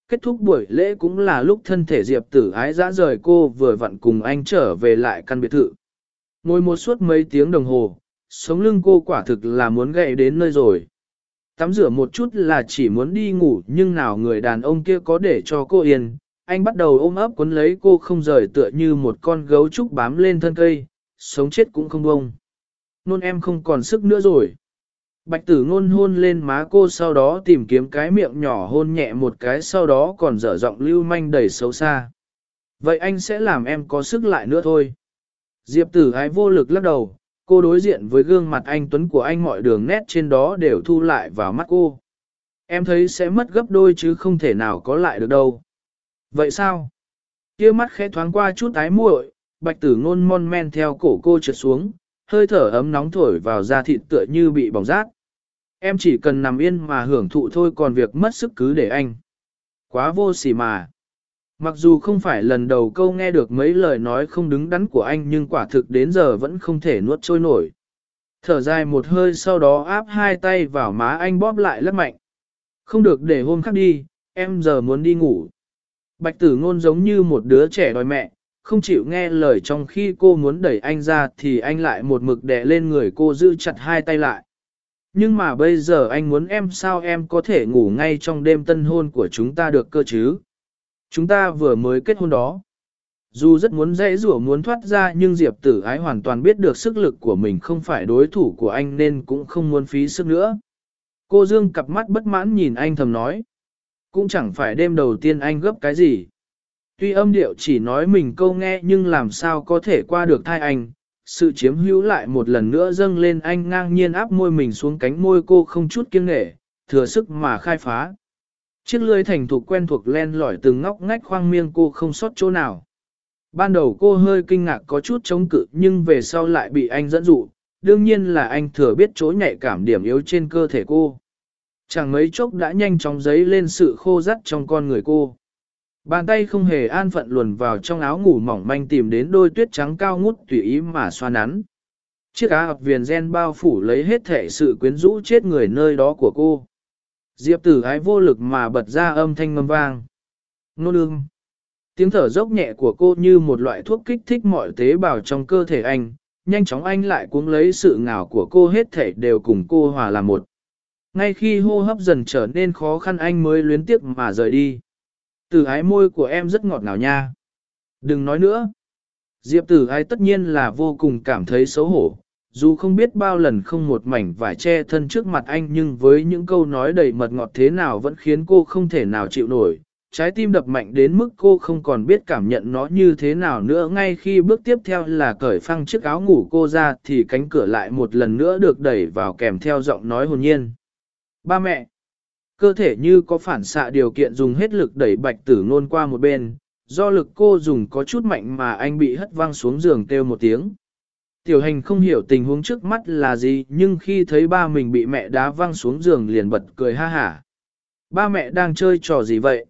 Kết thúc buổi lễ cũng là lúc thân thể Diệp tử ái dã rời cô vừa vặn cùng anh trở về lại căn biệt thự. Ngồi một suốt mấy tiếng đồng hồ, sống lưng cô quả thực là muốn gậy đến nơi rồi. Tắm rửa một chút là chỉ muốn đi ngủ nhưng nào người đàn ông kia có để cho cô yên. Anh bắt đầu ôm ấp cuốn lấy cô không rời tựa như một con gấu trúc bám lên thân cây, sống chết cũng không bông. Nôn em không còn sức nữa rồi. Bạch tử ngôn hôn lên má cô sau đó tìm kiếm cái miệng nhỏ hôn nhẹ một cái sau đó còn dở giọng lưu manh đầy xấu xa. Vậy anh sẽ làm em có sức lại nữa thôi. Diệp tử ái vô lực lắc đầu, cô đối diện với gương mặt anh Tuấn của anh mọi đường nét trên đó đều thu lại vào mắt cô. Em thấy sẽ mất gấp đôi chứ không thể nào có lại được đâu. Vậy sao? Kia mắt khẽ thoáng qua chút ái muội, bạch tử ngôn mon men theo cổ cô trượt xuống, hơi thở ấm nóng thổi vào da thịt tựa như bị bỏng rát. Em chỉ cần nằm yên mà hưởng thụ thôi còn việc mất sức cứ để anh. Quá vô sỉ mà. Mặc dù không phải lần đầu câu nghe được mấy lời nói không đứng đắn của anh nhưng quả thực đến giờ vẫn không thể nuốt trôi nổi. Thở dài một hơi sau đó áp hai tay vào má anh bóp lại rất mạnh. Không được để hôm khác đi, em giờ muốn đi ngủ. Bạch tử ngôn giống như một đứa trẻ đòi mẹ, không chịu nghe lời trong khi cô muốn đẩy anh ra thì anh lại một mực đè lên người cô giữ chặt hai tay lại. Nhưng mà bây giờ anh muốn em sao em có thể ngủ ngay trong đêm tân hôn của chúng ta được cơ chứ? Chúng ta vừa mới kết hôn đó. Dù rất muốn dễ rủa muốn thoát ra nhưng Diệp tử ái hoàn toàn biết được sức lực của mình không phải đối thủ của anh nên cũng không muốn phí sức nữa. Cô Dương cặp mắt bất mãn nhìn anh thầm nói. Cũng chẳng phải đêm đầu tiên anh gấp cái gì. Tuy âm điệu chỉ nói mình câu nghe nhưng làm sao có thể qua được thai anh, sự chiếm hữu lại một lần nữa dâng lên anh ngang nhiên áp môi mình xuống cánh môi cô không chút kiêng nghệ, thừa sức mà khai phá. Chiếc lưới thành thục quen thuộc len lỏi từng ngóc ngách khoang miên cô không sót chỗ nào. Ban đầu cô hơi kinh ngạc có chút chống cự nhưng về sau lại bị anh dẫn dụ, đương nhiên là anh thừa biết chỗ nhạy cảm điểm yếu trên cơ thể cô. Chẳng mấy chốc đã nhanh chóng giấy lên sự khô rắt trong con người cô. Bàn tay không hề an phận luồn vào trong áo ngủ mỏng manh tìm đến đôi tuyết trắng cao ngút tùy ý mà xoa nắn. Chiếc áo ập viền gen bao phủ lấy hết thể sự quyến rũ chết người nơi đó của cô. Diệp tử ái vô lực mà bật ra âm thanh ngâm vang. Nô lương, Tiếng thở dốc nhẹ của cô như một loại thuốc kích thích mọi tế bào trong cơ thể anh, nhanh chóng anh lại cuống lấy sự ngào của cô hết thể đều cùng cô hòa làm một. Ngay khi hô hấp dần trở nên khó khăn anh mới luyến tiếc mà rời đi. Tử ái môi của em rất ngọt ngào nha. Đừng nói nữa. Diệp tử ái tất nhiên là vô cùng cảm thấy xấu hổ, dù không biết bao lần không một mảnh vải che thân trước mặt anh nhưng với những câu nói đầy mật ngọt thế nào vẫn khiến cô không thể nào chịu nổi. Trái tim đập mạnh đến mức cô không còn biết cảm nhận nó như thế nào nữa ngay khi bước tiếp theo là cởi phăng chiếc áo ngủ cô ra thì cánh cửa lại một lần nữa được đẩy vào kèm theo giọng nói hồn nhiên. Ba mẹ! Cơ thể như có phản xạ điều kiện dùng hết lực đẩy bạch tử ngôn qua một bên, do lực cô dùng có chút mạnh mà anh bị hất văng xuống giường kêu một tiếng. Tiểu hành không hiểu tình huống trước mắt là gì nhưng khi thấy ba mình bị mẹ đá văng xuống giường liền bật cười ha hả. Ba mẹ đang chơi trò gì vậy?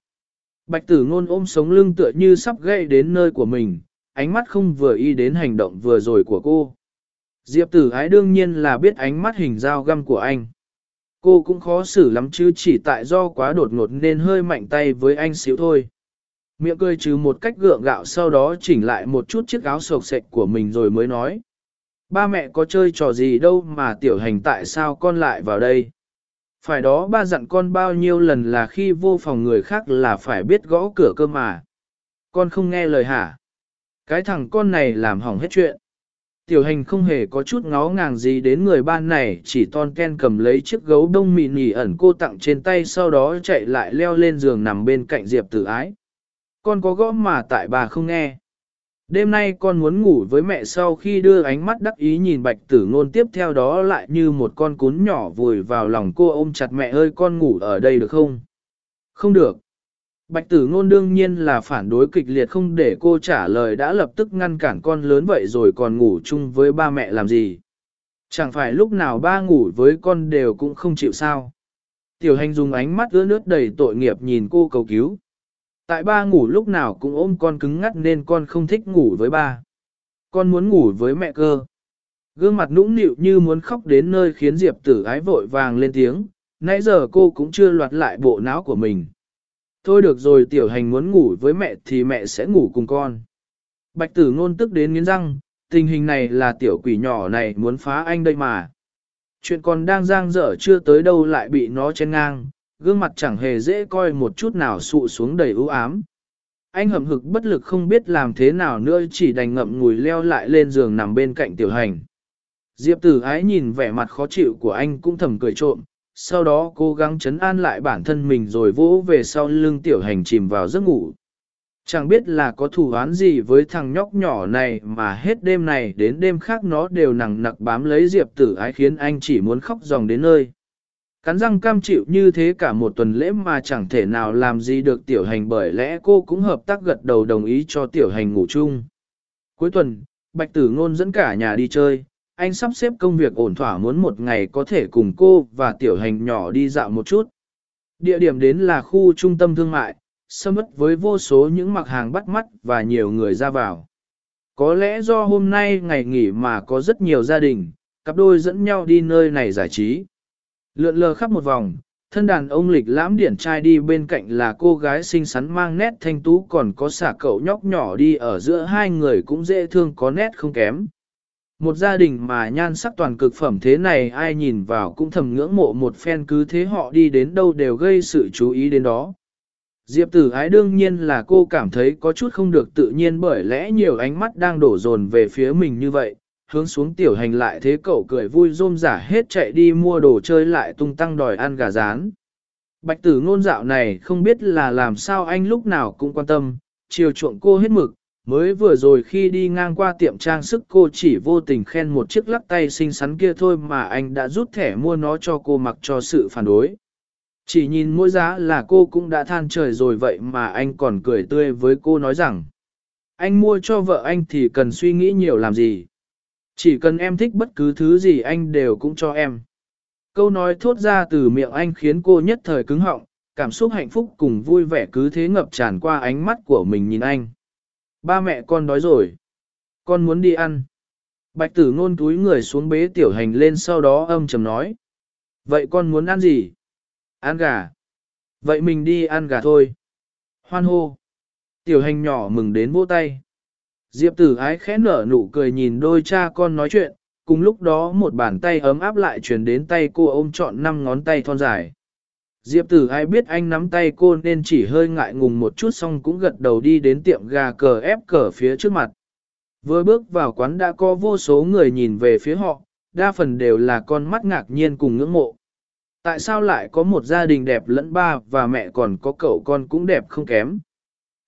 Bạch tử ngôn ôm sống lưng tựa như sắp gây đến nơi của mình, ánh mắt không vừa y đến hành động vừa rồi của cô. Diệp tử ái đương nhiên là biết ánh mắt hình dao găm của anh. Cô cũng khó xử lắm chứ chỉ tại do quá đột ngột nên hơi mạnh tay với anh xíu thôi. Miệng cười trừ một cách gượng gạo sau đó chỉnh lại một chút chiếc áo sộc sạch của mình rồi mới nói. Ba mẹ có chơi trò gì đâu mà tiểu hành tại sao con lại vào đây? Phải đó ba dặn con bao nhiêu lần là khi vô phòng người khác là phải biết gõ cửa cơ mà. Con không nghe lời hả? Cái thằng con này làm hỏng hết chuyện. Tiểu hành không hề có chút ngó ngàng gì đến người ban này, chỉ ton ken cầm lấy chiếc gấu đông mị nỉ ẩn cô tặng trên tay sau đó chạy lại leo lên giường nằm bên cạnh Diệp tử ái. Con có gõ mà tại bà không nghe. Đêm nay con muốn ngủ với mẹ sau khi đưa ánh mắt đắc ý nhìn bạch tử ngôn, tiếp theo đó lại như một con cún nhỏ vùi vào lòng cô ôm chặt mẹ ơi, con ngủ ở đây được không? Không được. Bạch tử ngôn đương nhiên là phản đối kịch liệt, không để cô trả lời, đã lập tức ngăn cản con lớn vậy rồi còn ngủ chung với ba mẹ làm gì. Chẳng phải lúc nào ba ngủ với con đều cũng không chịu sao. Tiểu hành dùng ánh mắt ướt nước đầy tội nghiệp nhìn cô cầu cứu. Tại ba ngủ lúc nào cũng ôm con cứng ngắt nên con không thích ngủ với ba. Con muốn ngủ với mẹ cơ. Gương mặt nũng nịu như muốn khóc đến nơi khiến Diệp tử ái vội vàng lên tiếng, nãy giờ cô cũng chưa loạt lại bộ não của mình. Thôi được rồi tiểu hành muốn ngủ với mẹ thì mẹ sẽ ngủ cùng con. Bạch tử ngôn tức đến nghiến răng, tình hình này là tiểu quỷ nhỏ này muốn phá anh đây mà. Chuyện còn đang giang dở chưa tới đâu lại bị nó chen ngang, gương mặt chẳng hề dễ coi một chút nào sụ xuống đầy ưu ám. Anh hậm hực bất lực không biết làm thế nào nữa chỉ đành ngậm ngùi leo lại lên giường nằm bên cạnh tiểu hành. Diệp tử ái nhìn vẻ mặt khó chịu của anh cũng thầm cười trộm, sau đó cố gắng chấn an lại bản thân mình rồi vỗ về sau lưng tiểu hành chìm vào giấc ngủ. Chẳng biết là có thủ án gì với thằng nhóc nhỏ này mà hết đêm này đến đêm khác nó đều nặng nặc bám lấy Diệp tử ái khiến anh chỉ muốn khóc dòng đến nơi. Cắn răng cam chịu như thế cả một tuần lễ mà chẳng thể nào làm gì được tiểu hành bởi lẽ cô cũng hợp tác gật đầu đồng ý cho tiểu hành ngủ chung. Cuối tuần, Bạch Tử Ngôn dẫn cả nhà đi chơi, anh sắp xếp công việc ổn thỏa muốn một ngày có thể cùng cô và tiểu hành nhỏ đi dạo một chút. Địa điểm đến là khu trung tâm thương mại, sâm mất với vô số những mặt hàng bắt mắt và nhiều người ra vào. Có lẽ do hôm nay ngày nghỉ mà có rất nhiều gia đình, cặp đôi dẫn nhau đi nơi này giải trí. Lượn lờ khắp một vòng, thân đàn ông lịch lãm điển trai đi bên cạnh là cô gái xinh xắn mang nét thanh tú còn có xả cậu nhóc nhỏ đi ở giữa hai người cũng dễ thương có nét không kém. Một gia đình mà nhan sắc toàn cực phẩm thế này ai nhìn vào cũng thầm ngưỡng mộ một phen cứ thế họ đi đến đâu đều gây sự chú ý đến đó. Diệp tử ái đương nhiên là cô cảm thấy có chút không được tự nhiên bởi lẽ nhiều ánh mắt đang đổ dồn về phía mình như vậy, hướng xuống tiểu hành lại thế cậu cười vui rôm giả hết chạy đi mua đồ chơi lại tung tăng đòi ăn gà rán. Bạch tử ngôn dạo này không biết là làm sao anh lúc nào cũng quan tâm, chiều chuộng cô hết mực, mới vừa rồi khi đi ngang qua tiệm trang sức cô chỉ vô tình khen một chiếc lắc tay xinh xắn kia thôi mà anh đã rút thẻ mua nó cho cô mặc cho sự phản đối. Chỉ nhìn mỗi giá là cô cũng đã than trời rồi vậy mà anh còn cười tươi với cô nói rằng anh mua cho vợ anh thì cần suy nghĩ nhiều làm gì. Chỉ cần em thích bất cứ thứ gì anh đều cũng cho em. Câu nói thốt ra từ miệng anh khiến cô nhất thời cứng họng, cảm xúc hạnh phúc cùng vui vẻ cứ thế ngập tràn qua ánh mắt của mình nhìn anh. Ba mẹ con đói rồi. Con muốn đi ăn. Bạch tử ngôn túi người xuống bế tiểu hành lên sau đó âm trầm nói. Vậy con muốn ăn gì? Ăn gà. Vậy mình đi ăn gà thôi. Hoan hô. Tiểu hành nhỏ mừng đến vỗ tay. Diệp tử ái khẽ nở nụ cười nhìn đôi cha con nói chuyện, cùng lúc đó một bàn tay ấm áp lại truyền đến tay cô ôm trọn năm ngón tay thon dài. Diệp tử ai biết anh nắm tay cô nên chỉ hơi ngại ngùng một chút xong cũng gật đầu đi đến tiệm gà cờ ép cờ phía trước mặt. Vừa bước vào quán đã có vô số người nhìn về phía họ, đa phần đều là con mắt ngạc nhiên cùng ngưỡng mộ. Tại sao lại có một gia đình đẹp lẫn ba và mẹ còn có cậu con cũng đẹp không kém?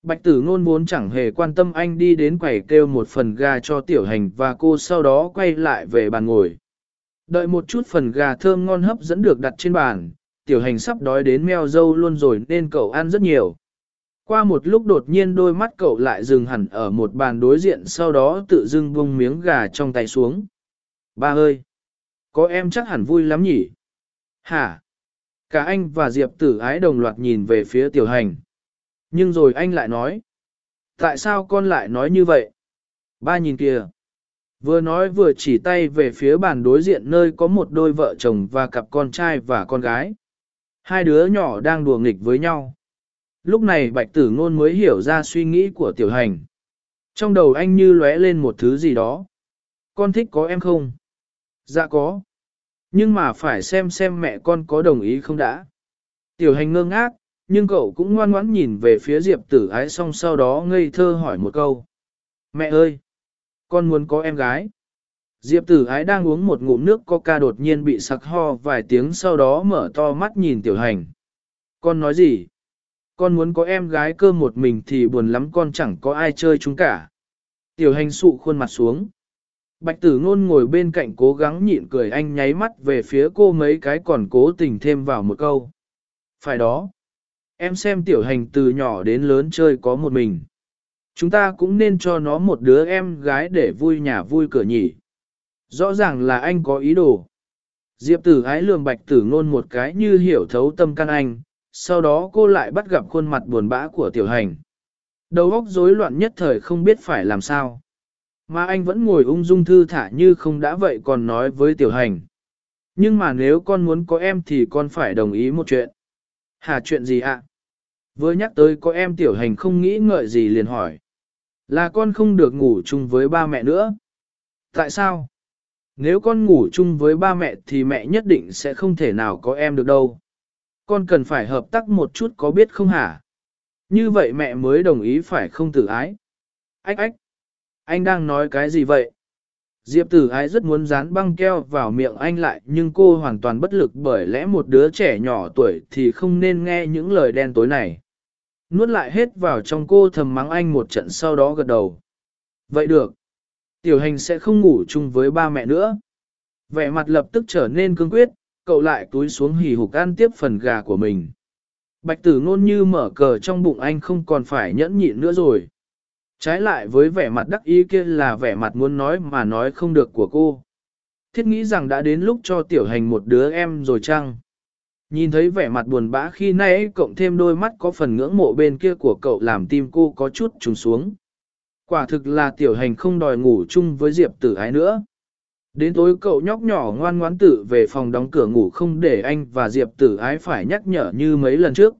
Bạch tử ngôn vốn chẳng hề quan tâm anh đi đến quầy kêu một phần gà cho tiểu hành và cô sau đó quay lại về bàn ngồi. Đợi một chút phần gà thơm ngon hấp dẫn được đặt trên bàn, tiểu hành sắp đói đến meo dâu luôn rồi nên cậu ăn rất nhiều. Qua một lúc đột nhiên đôi mắt cậu lại dừng hẳn ở một bàn đối diện sau đó tự dưng buông miếng gà trong tay xuống. Ba ơi! Có em chắc hẳn vui lắm nhỉ? Hả? Cả anh và Diệp tử ái đồng loạt nhìn về phía tiểu hành. Nhưng rồi anh lại nói. Tại sao con lại nói như vậy? Ba nhìn kìa. Vừa nói vừa chỉ tay về phía bàn đối diện nơi có một đôi vợ chồng và cặp con trai và con gái. Hai đứa nhỏ đang đùa nghịch với nhau. Lúc này bạch tử ngôn mới hiểu ra suy nghĩ của tiểu hành. Trong đầu anh như lóe lên một thứ gì đó. Con thích có em không? Dạ có. Nhưng mà phải xem xem mẹ con có đồng ý không đã. Tiểu hành ngơ ngác, nhưng cậu cũng ngoan ngoãn nhìn về phía Diệp tử ái xong sau đó ngây thơ hỏi một câu. Mẹ ơi! Con muốn có em gái. Diệp tử ái đang uống một ngụm nước coca đột nhiên bị sặc ho vài tiếng sau đó mở to mắt nhìn tiểu hành. Con nói gì? Con muốn có em gái cơ một mình thì buồn lắm, con chẳng có ai chơi chúng cả. Tiểu hành sụ khuôn mặt xuống. Bạch tử ngôn ngồi bên cạnh cố gắng nhịn cười, anh nháy mắt về phía cô mấy cái còn cố tình thêm vào một câu. Phải đó. Em xem tiểu hành từ nhỏ đến lớn chơi có một mình. Chúng ta cũng nên cho nó một đứa em gái để vui nhà vui cửa nhỉ. Rõ ràng là anh có ý đồ. Diệp tử ái lường bạch tử ngôn một cái như hiểu thấu tâm can anh, sau đó cô lại bắt gặp khuôn mặt buồn bã của tiểu hành. Đầu óc rối loạn nhất thời không biết phải làm sao. Mà anh vẫn ngồi ung dung thư thả như không đã vậy còn nói với tiểu hành. Nhưng mà nếu con muốn có em thì con phải đồng ý một chuyện. Hà chuyện gì ạ? Vừa nhắc tới có em tiểu hành không nghĩ ngợi gì liền hỏi. Là con không được ngủ chung với ba mẹ nữa. Tại sao? Nếu con ngủ chung với ba mẹ thì mẹ nhất định sẽ không thể nào có em được đâu. Con cần phải hợp tác một chút có biết không hả? Như vậy mẹ mới đồng ý phải không tử ái. Ách ách. Anh đang nói cái gì vậy? Diệp tử ái rất muốn dán băng keo vào miệng anh lại nhưng cô hoàn toàn bất lực bởi lẽ một đứa trẻ nhỏ tuổi thì không nên nghe những lời đen tối này. Nuốt lại hết vào trong cô thầm mắng anh một trận sau đó gật đầu. Vậy được. Tiểu hành sẽ không ngủ chung với ba mẹ nữa. Vẻ mặt lập tức trở nên cương quyết, cậu lại túi xuống hì hục ăn tiếp phần gà của mình. Bạch tử ngôn như mở cờ trong bụng anh không còn phải nhẫn nhịn nữa rồi. Trái lại với vẻ mặt đắc ý kia là vẻ mặt muốn nói mà nói không được của cô. Thiết nghĩ rằng đã đến lúc cho tiểu hành một đứa em rồi chăng? Nhìn thấy vẻ mặt buồn bã khi nãy cộng thêm đôi mắt có phần ngưỡng mộ bên kia của cậu làm tim cô có chút trùng xuống. Quả thực là tiểu hành không đòi ngủ chung với Diệp tử ái nữa. Đến tối cậu nhóc nhỏ ngoan ngoãn tự về phòng đóng cửa ngủ không để anh và Diệp tử ái phải nhắc nhở như mấy lần trước.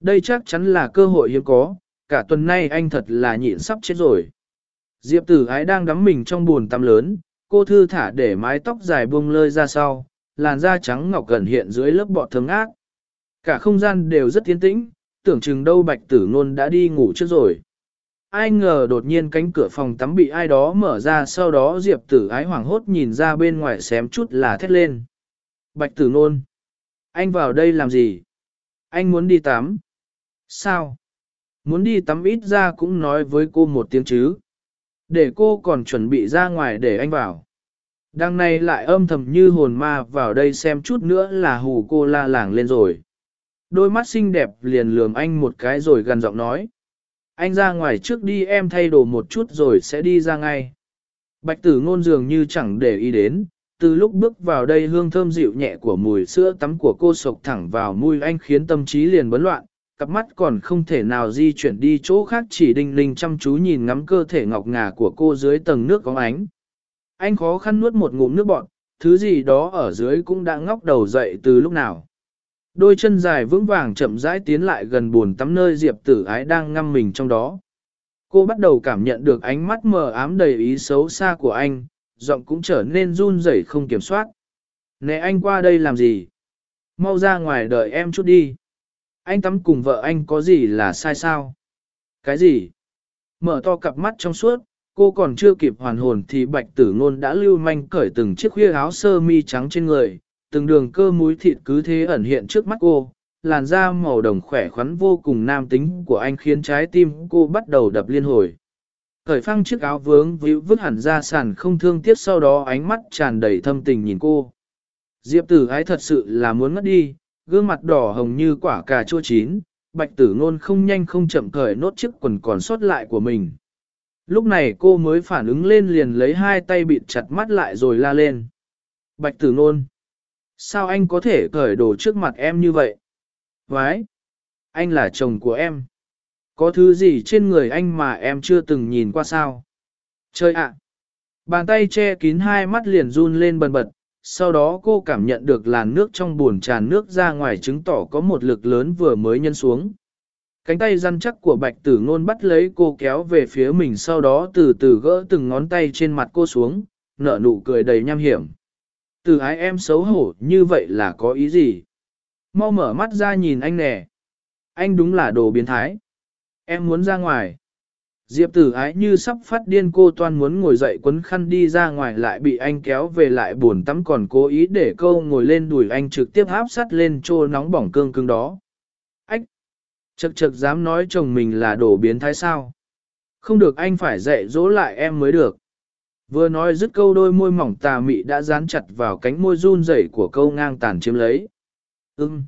Đây chắc chắn là cơ hội hiếm có, cả tuần nay anh thật là nhịn sắp chết rồi. Diệp tử ái đang đắm mình trong buồn tắm lớn, cô thư thả để mái tóc dài buông lơi ra sau, làn da trắng ngọc gần hiện dưới lớp bọt thơm ác. Cả không gian đều rất tiến tĩnh, tưởng chừng đâu bạch tử ngôn đã đi ngủ trước rồi. Ai ngờ đột nhiên cánh cửa phòng tắm bị ai đó mở ra sau đó diệp tử ái hoảng hốt nhìn ra bên ngoài xém chút là thét lên. Bạch tử ngôn, anh vào đây làm gì? Anh muốn đi tắm. Sao? Muốn đi tắm ít ra cũng nói với cô một tiếng chứ. Để cô còn chuẩn bị ra ngoài để anh vào. Đằng này lại âm thầm như hồn ma vào đây xem chút nữa là hù cô la làng lên rồi. Đôi mắt xinh đẹp liền lườm anh một cái rồi gần giọng nói. Anh ra ngoài trước đi em thay đồ một chút rồi sẽ đi ra ngay. Bạch tử ngôn dường như chẳng để ý đến, từ lúc bước vào đây hương thơm dịu nhẹ của mùi sữa tắm của cô sộc thẳng vào mùi anh khiến tâm trí liền bấn loạn, cặp mắt còn không thể nào di chuyển đi chỗ khác chỉ đinh linh chăm chú nhìn ngắm cơ thể ngọc ngà của cô dưới tầng nước có ánh. Anh khó khăn nuốt một ngụm nước bọt, thứ gì đó ở dưới cũng đã ngóc đầu dậy từ lúc nào. Đôi chân dài vững vàng chậm rãi tiến lại gần buồn tắm nơi Diệp tử ái đang ngâm mình trong đó. Cô bắt đầu cảm nhận được ánh mắt mờ ám đầy ý xấu xa của anh, giọng cũng trở nên run rẩy không kiểm soát. Nè anh qua đây làm gì? Mau ra ngoài đợi em chút đi. Anh tắm cùng vợ anh có gì là sai sao? Cái gì? Mở to cặp mắt trong suốt, cô còn chưa kịp hoàn hồn thì bạch tử ngôn đã lưu manh cởi từng chiếc khuya áo sơ mi trắng trên người, từng đường cơ múi thịt cứ thế ẩn hiện trước mắt cô, làn da màu đồng khỏe khoắn vô cùng nam tính của anh khiến trái tim cô bắt đầu đập liên hồi. Cởi phăng chiếc áo vướng víu vứt hẳn ra sàn không thương tiếc sau đó ánh mắt tràn đầy thâm tình nhìn cô. Diệp tử ái thật sự là muốn mất đi, gương mặt đỏ hồng như quả cà chua chín, bạch tử ngôn không nhanh không chậm cởi nốt chiếc quần còn sót lại của mình. Lúc này cô mới phản ứng lên liền lấy hai tay bịt chặt mắt lại rồi la lên. Bạch tử Nôn, Sao anh có thể cởi đồ trước mặt em như vậy? Vái! Anh là chồng của em. Có thứ gì trên người anh mà em chưa từng nhìn qua sao? Chơi ạ! Bàn tay che kín hai mắt liền run lên bần bật, sau đó cô cảm nhận được làn nước trong buồn tràn nước ra ngoài chứng tỏ có một lực lớn vừa mới nhân xuống. Cánh tay răn chắc của bạch tử ngôn bắt lấy cô kéo về phía mình sau đó từ từ gỡ từng ngón tay trên mặt cô xuống, nở nụ cười đầy nham hiểm. Từ ái em xấu hổ như vậy là có ý gì? Mau mở mắt ra nhìn anh nè. Anh đúng là đồ biến thái. Em muốn ra ngoài. Diệp tử ái như sắp phát điên cô toan muốn ngồi dậy quấn khăn đi ra ngoài lại bị anh kéo về lại buồn tắm còn cố ý để câu ngồi lên đùi anh trực tiếp áp sắt lên trô nóng bỏng cương cứng đó. Chật chật dám nói chồng mình là đồ biến thái sao? Không được anh phải dạy dỗ lại em mới được. Vừa nói dứt câu đôi môi mỏng tà mị đã dán chặt vào cánh môi run rẩy của câu ngang tàn chiếm lấy. Ưng!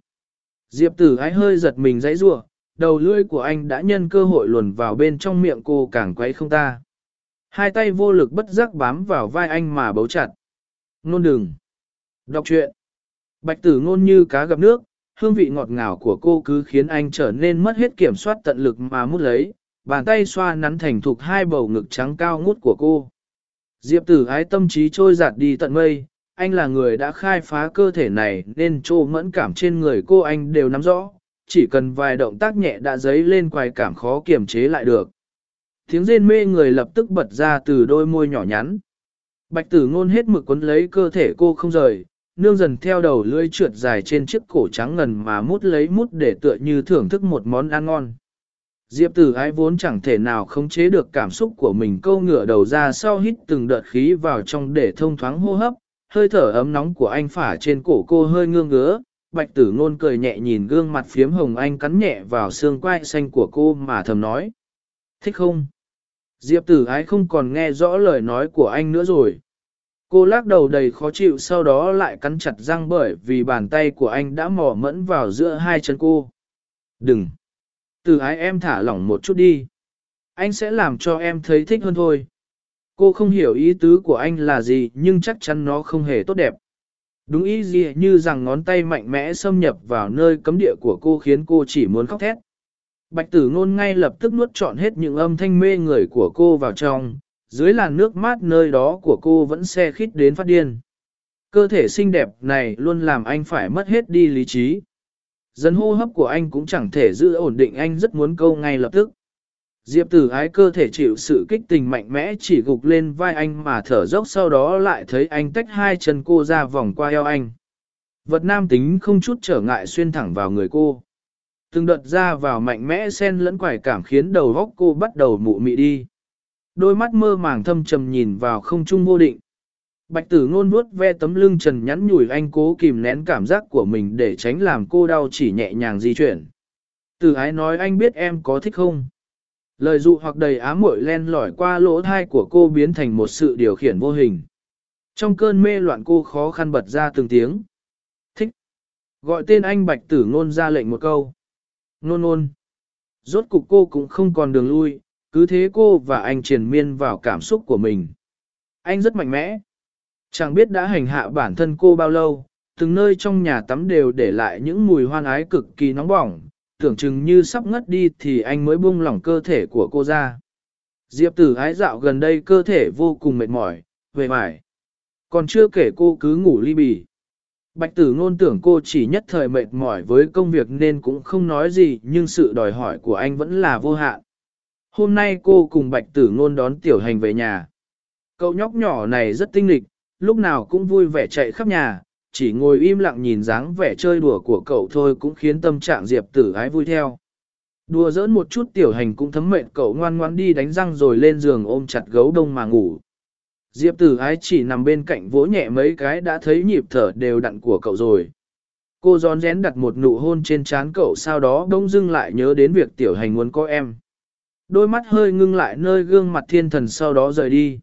Diệp tử ái hơi giật mình dãy rủa đầu lưỡi của anh đã nhân cơ hội luồn vào bên trong miệng cô càng quấy không ta. Hai tay vô lực bất giác bám vào vai anh mà bấu chặt. Nôn đừng. Đọc truyện. Bạch tử ngôn như cá gặp nước, hương vị ngọt ngào của cô cứ khiến anh trở nên mất hết kiểm soát tận lực mà mút lấy, bàn tay xoa nắn thành thục hai bầu ngực trắng cao ngút của cô. Diệp tử ái tâm trí trôi giạt đi tận mây, anh là người đã khai phá cơ thể này nên trô mẫn cảm trên người cô anh đều nắm rõ, chỉ cần vài động tác nhẹ đã dấy lên quài cảm khó kiềm chế lại được. Tiếng rên mê người lập tức bật ra từ đôi môi nhỏ nhắn. Bạch tử ngôn hết mực quấn lấy cơ thể cô không rời, nương dần theo đầu lưỡi trượt dài trên chiếc cổ trắng ngần mà mút lấy mút để tựa như thưởng thức một món ăn ngon. Diệp tử ái vốn chẳng thể nào khống chế được cảm xúc của mình câu ngửa đầu ra sau hít từng đợt khí vào trong để thông thoáng hô hấp, hơi thở ấm nóng của anh phả trên cổ cô hơi ngương ngứa, bạch tử ngôn cười nhẹ nhìn gương mặt phiếm hồng anh cắn nhẹ vào xương quai xanh của cô mà thầm nói. Thích không? Diệp tử ái không còn nghe rõ lời nói của anh nữa rồi. Cô lắc đầu đầy khó chịu sau đó lại cắn chặt răng bởi vì bàn tay của anh đã mò mẫn vào giữa hai chân cô. Đừng! Từ ái em thả lỏng một chút đi. Anh sẽ làm cho em thấy thích hơn thôi. Cô không hiểu ý tứ của anh là gì nhưng chắc chắn nó không hề tốt đẹp. Đúng ý gì như rằng ngón tay mạnh mẽ xâm nhập vào nơi cấm địa của cô khiến cô chỉ muốn khóc thét. Bạch tử ngôn ngay lập tức nuốt trọn hết những âm thanh mê người của cô vào trong, dưới làn nước mát nơi đó của cô vẫn xe khít đến phát điên. Cơ thể xinh đẹp này luôn làm anh phải mất hết đi lý trí. Dần hô hấp của anh cũng chẳng thể giữ ổn định, anh rất muốn câu ngay lập tức. Diệp tử ái cơ thể chịu sự kích tình mạnh mẽ chỉ gục lên vai anh mà thở dốc sau đó lại thấy anh tách hai chân cô ra vòng qua eo anh. Vật nam tính không chút trở ngại xuyên thẳng vào người cô. Từng đợt ra vào mạnh mẽ xen lẫn quải cảm khiến đầu góc cô bắt đầu mụ mị đi. Đôi mắt mơ màng thâm trầm nhìn vào không trung vô định. Bạch tử ngôn vuốt ve tấm lưng trần nhắn nhủi anh cố kìm nén cảm giác của mình để tránh làm cô đau chỉ nhẹ nhàng di chuyển. Tử ái nói anh biết em có thích không? Lời dụ hoặc đầy ám muội len lỏi qua lỗ thai của cô biến thành một sự điều khiển vô hình. Trong cơn mê loạn cô khó khăn bật ra từng tiếng. Thích. Gọi tên anh bạch tử ngôn ra lệnh một câu. Nôn nôn. Rốt cục cô cũng không còn đường lui, cứ thế cô và anh triền miên vào cảm xúc của mình. Anh rất mạnh mẽ. Chẳng biết đã hành hạ bản thân cô bao lâu, từng nơi trong nhà tắm đều để lại những mùi hoan ái cực kỳ nóng bỏng, tưởng chừng như sắp ngất đi thì anh mới buông lỏng cơ thể của cô ra. Diệp tử ái dạo gần đây cơ thể vô cùng mệt mỏi, về mải. Còn chưa kể cô cứ ngủ ly bì. Bạch tử ngôn tưởng cô chỉ nhất thời mệt mỏi với công việc nên cũng không nói gì nhưng sự đòi hỏi của anh vẫn là vô hạn. Hôm nay cô cùng bạch tử ngôn đón tiểu hành về nhà. Cậu nhóc nhỏ này rất tinh lịch, lúc nào cũng vui vẻ chạy khắp nhà, chỉ ngồi im lặng nhìn dáng vẻ chơi đùa của cậu thôi cũng khiến tâm trạng Diệp tử ái vui theo. Đùa giỡn một chút tiểu hành cũng thấm mệt cậu ngoan ngoan đi đánh răng rồi lên giường ôm chặt gấu đông mà ngủ. Diệp tử ái chỉ nằm bên cạnh vỗ nhẹ mấy cái đã thấy nhịp thở đều đặn của cậu rồi. Cô gión rén đặt một nụ hôn trên trán cậu sau đó đông dưng lại nhớ đến việc tiểu hành muốn có em. Đôi mắt hơi ngưng lại nơi gương mặt thiên thần sau đó rời đi.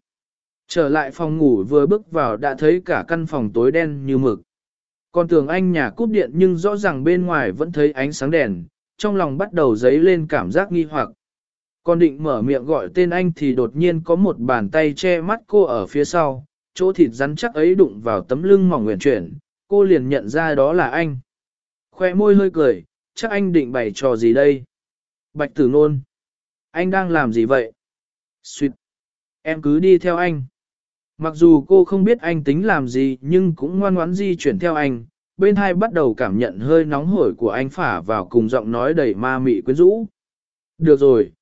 Trở lại phòng ngủ vừa bước vào đã thấy cả căn phòng tối đen như mực. Còn tưởng anh nhà cúp điện nhưng rõ ràng bên ngoài vẫn thấy ánh sáng đèn, trong lòng bắt đầu dấy lên cảm giác nghi hoặc. Còn định mở miệng gọi tên anh thì đột nhiên có một bàn tay che mắt cô ở phía sau, chỗ thịt rắn chắc ấy đụng vào tấm lưng mỏng nguyện chuyển, cô liền nhận ra đó là anh. Khoe môi hơi cười, chắc anh định bày trò gì đây? Bạch tử nôn. Anh đang làm gì vậy? Xuyệt. Em cứ đi theo anh. Mặc dù cô không biết anh tính làm gì nhưng cũng ngoan ngoãn di chuyển theo anh, bên hai bắt đầu cảm nhận hơi nóng hổi của anh phả vào cùng giọng nói đầy ma mị quyến rũ. Được rồi.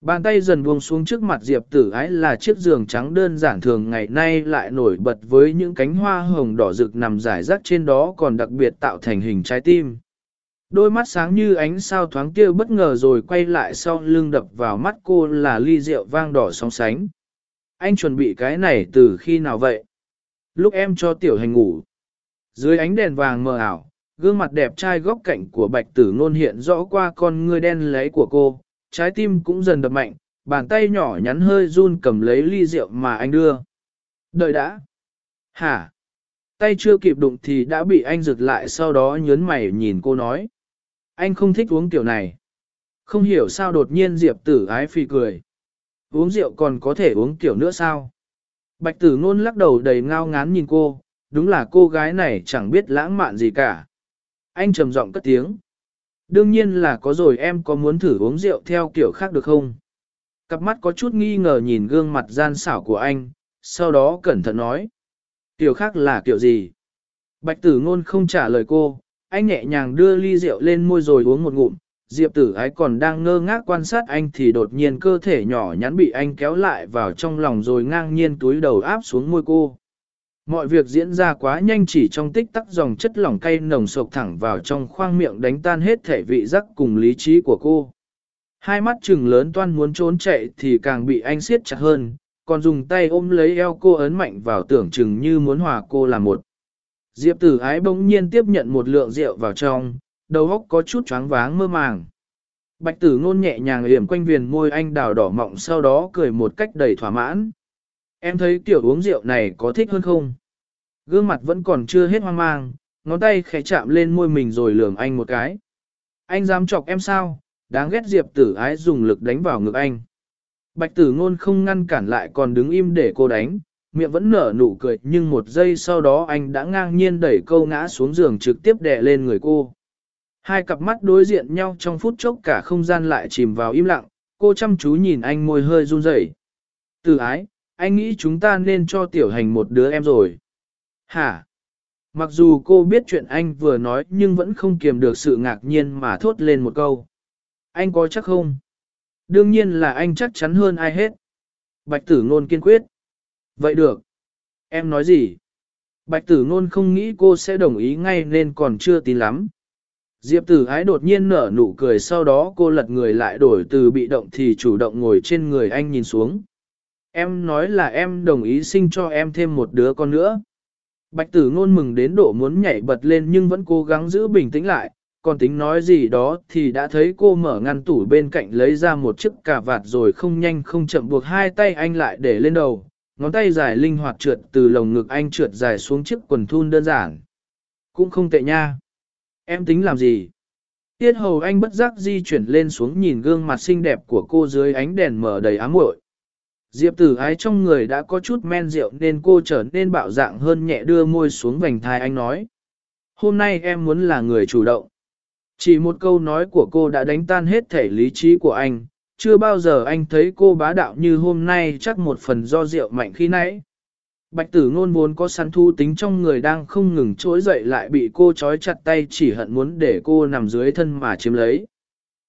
Bàn tay dần buông xuống trước mặt Diệp tử ái là chiếc giường trắng đơn giản thường ngày nay lại nổi bật với những cánh hoa hồng đỏ rực nằm rải rác trên đó còn đặc biệt tạo thành hình trái tim. Đôi mắt sáng như ánh sao thoáng kia bất ngờ rồi quay lại sau lưng đập vào mắt cô là ly rượu vang đỏ sóng sánh. Anh chuẩn bị cái này từ khi nào vậy? Lúc em cho tiểu hành ngủ. Dưới ánh đèn vàng mờ ảo, gương mặt đẹp trai góc cạnh của bạch tử ngôn hiện rõ qua con ngươi đen lấy của cô, trái tim cũng dần đập mạnh, bàn tay nhỏ nhắn hơi run cầm lấy ly rượu mà anh đưa. Đợi đã. Hả? Tay chưa kịp đụng thì đã bị anh giật lại sau đó nhớn mày nhìn cô nói. Anh không thích uống tiểu này. Không hiểu sao đột nhiên Diệp tử ái phi cười. Uống rượu còn có thể uống tiểu nữa sao? Bạch tử ngôn lắc đầu đầy ngao ngán nhìn cô, đúng là cô gái này chẳng biết lãng mạn gì cả. Anh trầm giọng cất tiếng. Đương nhiên là có rồi em có muốn thử uống rượu theo kiểu khác được không? Cặp mắt có chút nghi ngờ nhìn gương mặt gian xảo của anh, sau đó cẩn thận nói. Kiểu khác là kiểu gì? Bạch tử ngôn không trả lời cô, anh nhẹ nhàng đưa ly rượu lên môi rồi uống một ngụm. Diệp tử ái còn đang ngơ ngác quan sát anh thì đột nhiên cơ thể nhỏ nhắn bị anh kéo lại vào trong lòng rồi ngang nhiên túi đầu áp xuống môi cô. Mọi việc diễn ra quá nhanh chỉ trong tích tắc dòng chất lỏng cay nồng sộc thẳng vào trong khoang miệng đánh tan hết thể vị giác cùng lý trí của cô. Hai mắt trừng lớn toan muốn trốn chạy thì càng bị anh siết chặt hơn, còn dùng tay ôm lấy eo cô ấn mạnh vào tưởng chừng như muốn hòa cô làm một. Diệp tử ái bỗng nhiên tiếp nhận một lượng rượu vào trong, đầu óc có chút choáng váng mơ màng. Bạch tử ngôn nhẹ nhàng yểm quanh viền môi anh đào đỏ mọng sau đó cười một cách đầy thỏa mãn. Em thấy kiểu uống rượu này có thích hơn không? Gương mặt vẫn còn chưa hết hoang mang, ngón tay khẽ chạm lên môi mình rồi lườm anh một cái. Anh dám chọc em sao? Đáng ghét Diệp tử ái dùng lực đánh vào ngực anh. Bạch tử ngôn không ngăn cản lại còn đứng im để cô đánh, miệng vẫn nở nụ cười nhưng một giây sau đó anh đã ngang nhiên đẩy câu ngã xuống giường trực tiếp đè lên người cô. Hai cặp mắt đối diện nhau trong phút chốc cả không gian lại chìm vào im lặng, cô chăm chú nhìn anh môi hơi run rẩy. Tử ái, anh nghĩ chúng ta nên cho tiểu hành một đứa em rồi. Hả? Mặc dù cô biết chuyện anh vừa nói nhưng vẫn không kiềm được sự ngạc nhiên mà thốt lên một câu. Anh có chắc không? Đương nhiên là anh chắc chắn hơn ai hết. Bạch tử ngôn kiên quyết. Vậy được. Em nói gì? Bạch tử ngôn không nghĩ cô sẽ đồng ý ngay nên còn chưa tin lắm. Diệp tử ái đột nhiên nở nụ cười sau đó cô lật người lại đổi từ bị động thì chủ động ngồi trên người anh nhìn xuống. Em nói là em đồng ý sinh cho em thêm một đứa con nữa. Bạch tử ngôn mừng đến độ muốn nhảy bật lên nhưng vẫn cố gắng giữ bình tĩnh lại, còn tính nói gì đó thì đã thấy cô mở ngăn tủ bên cạnh lấy ra một chiếc cà vạt rồi không nhanh không chậm buộc hai tay anh lại để lên đầu, ngón tay dài linh hoạt trượt từ lồng ngực anh trượt dài xuống chiếc quần thun đơn giản. Cũng không tệ nha. Em tính làm gì? Tiết hầu anh bất giác di chuyển lên xuống nhìn gương mặt xinh đẹp của cô dưới ánh đèn mở đầy ám muội. Diệp tử ái trong người đã có chút men rượu nên cô trở nên bạo dạng hơn nhẹ đưa môi xuống vành thai anh nói. Hôm nay em muốn là người chủ động. Chỉ một câu nói của cô đã đánh tan hết thể lý trí của anh, chưa bao giờ anh thấy cô bá đạo như hôm nay chắc một phần do rượu mạnh khi nãy. Bạch tử ngôn vốn có săn thu tính trong người đang không ngừng trỗi dậy lại bị cô trói chặt tay chỉ hận muốn để cô nằm dưới thân mà chiếm lấy.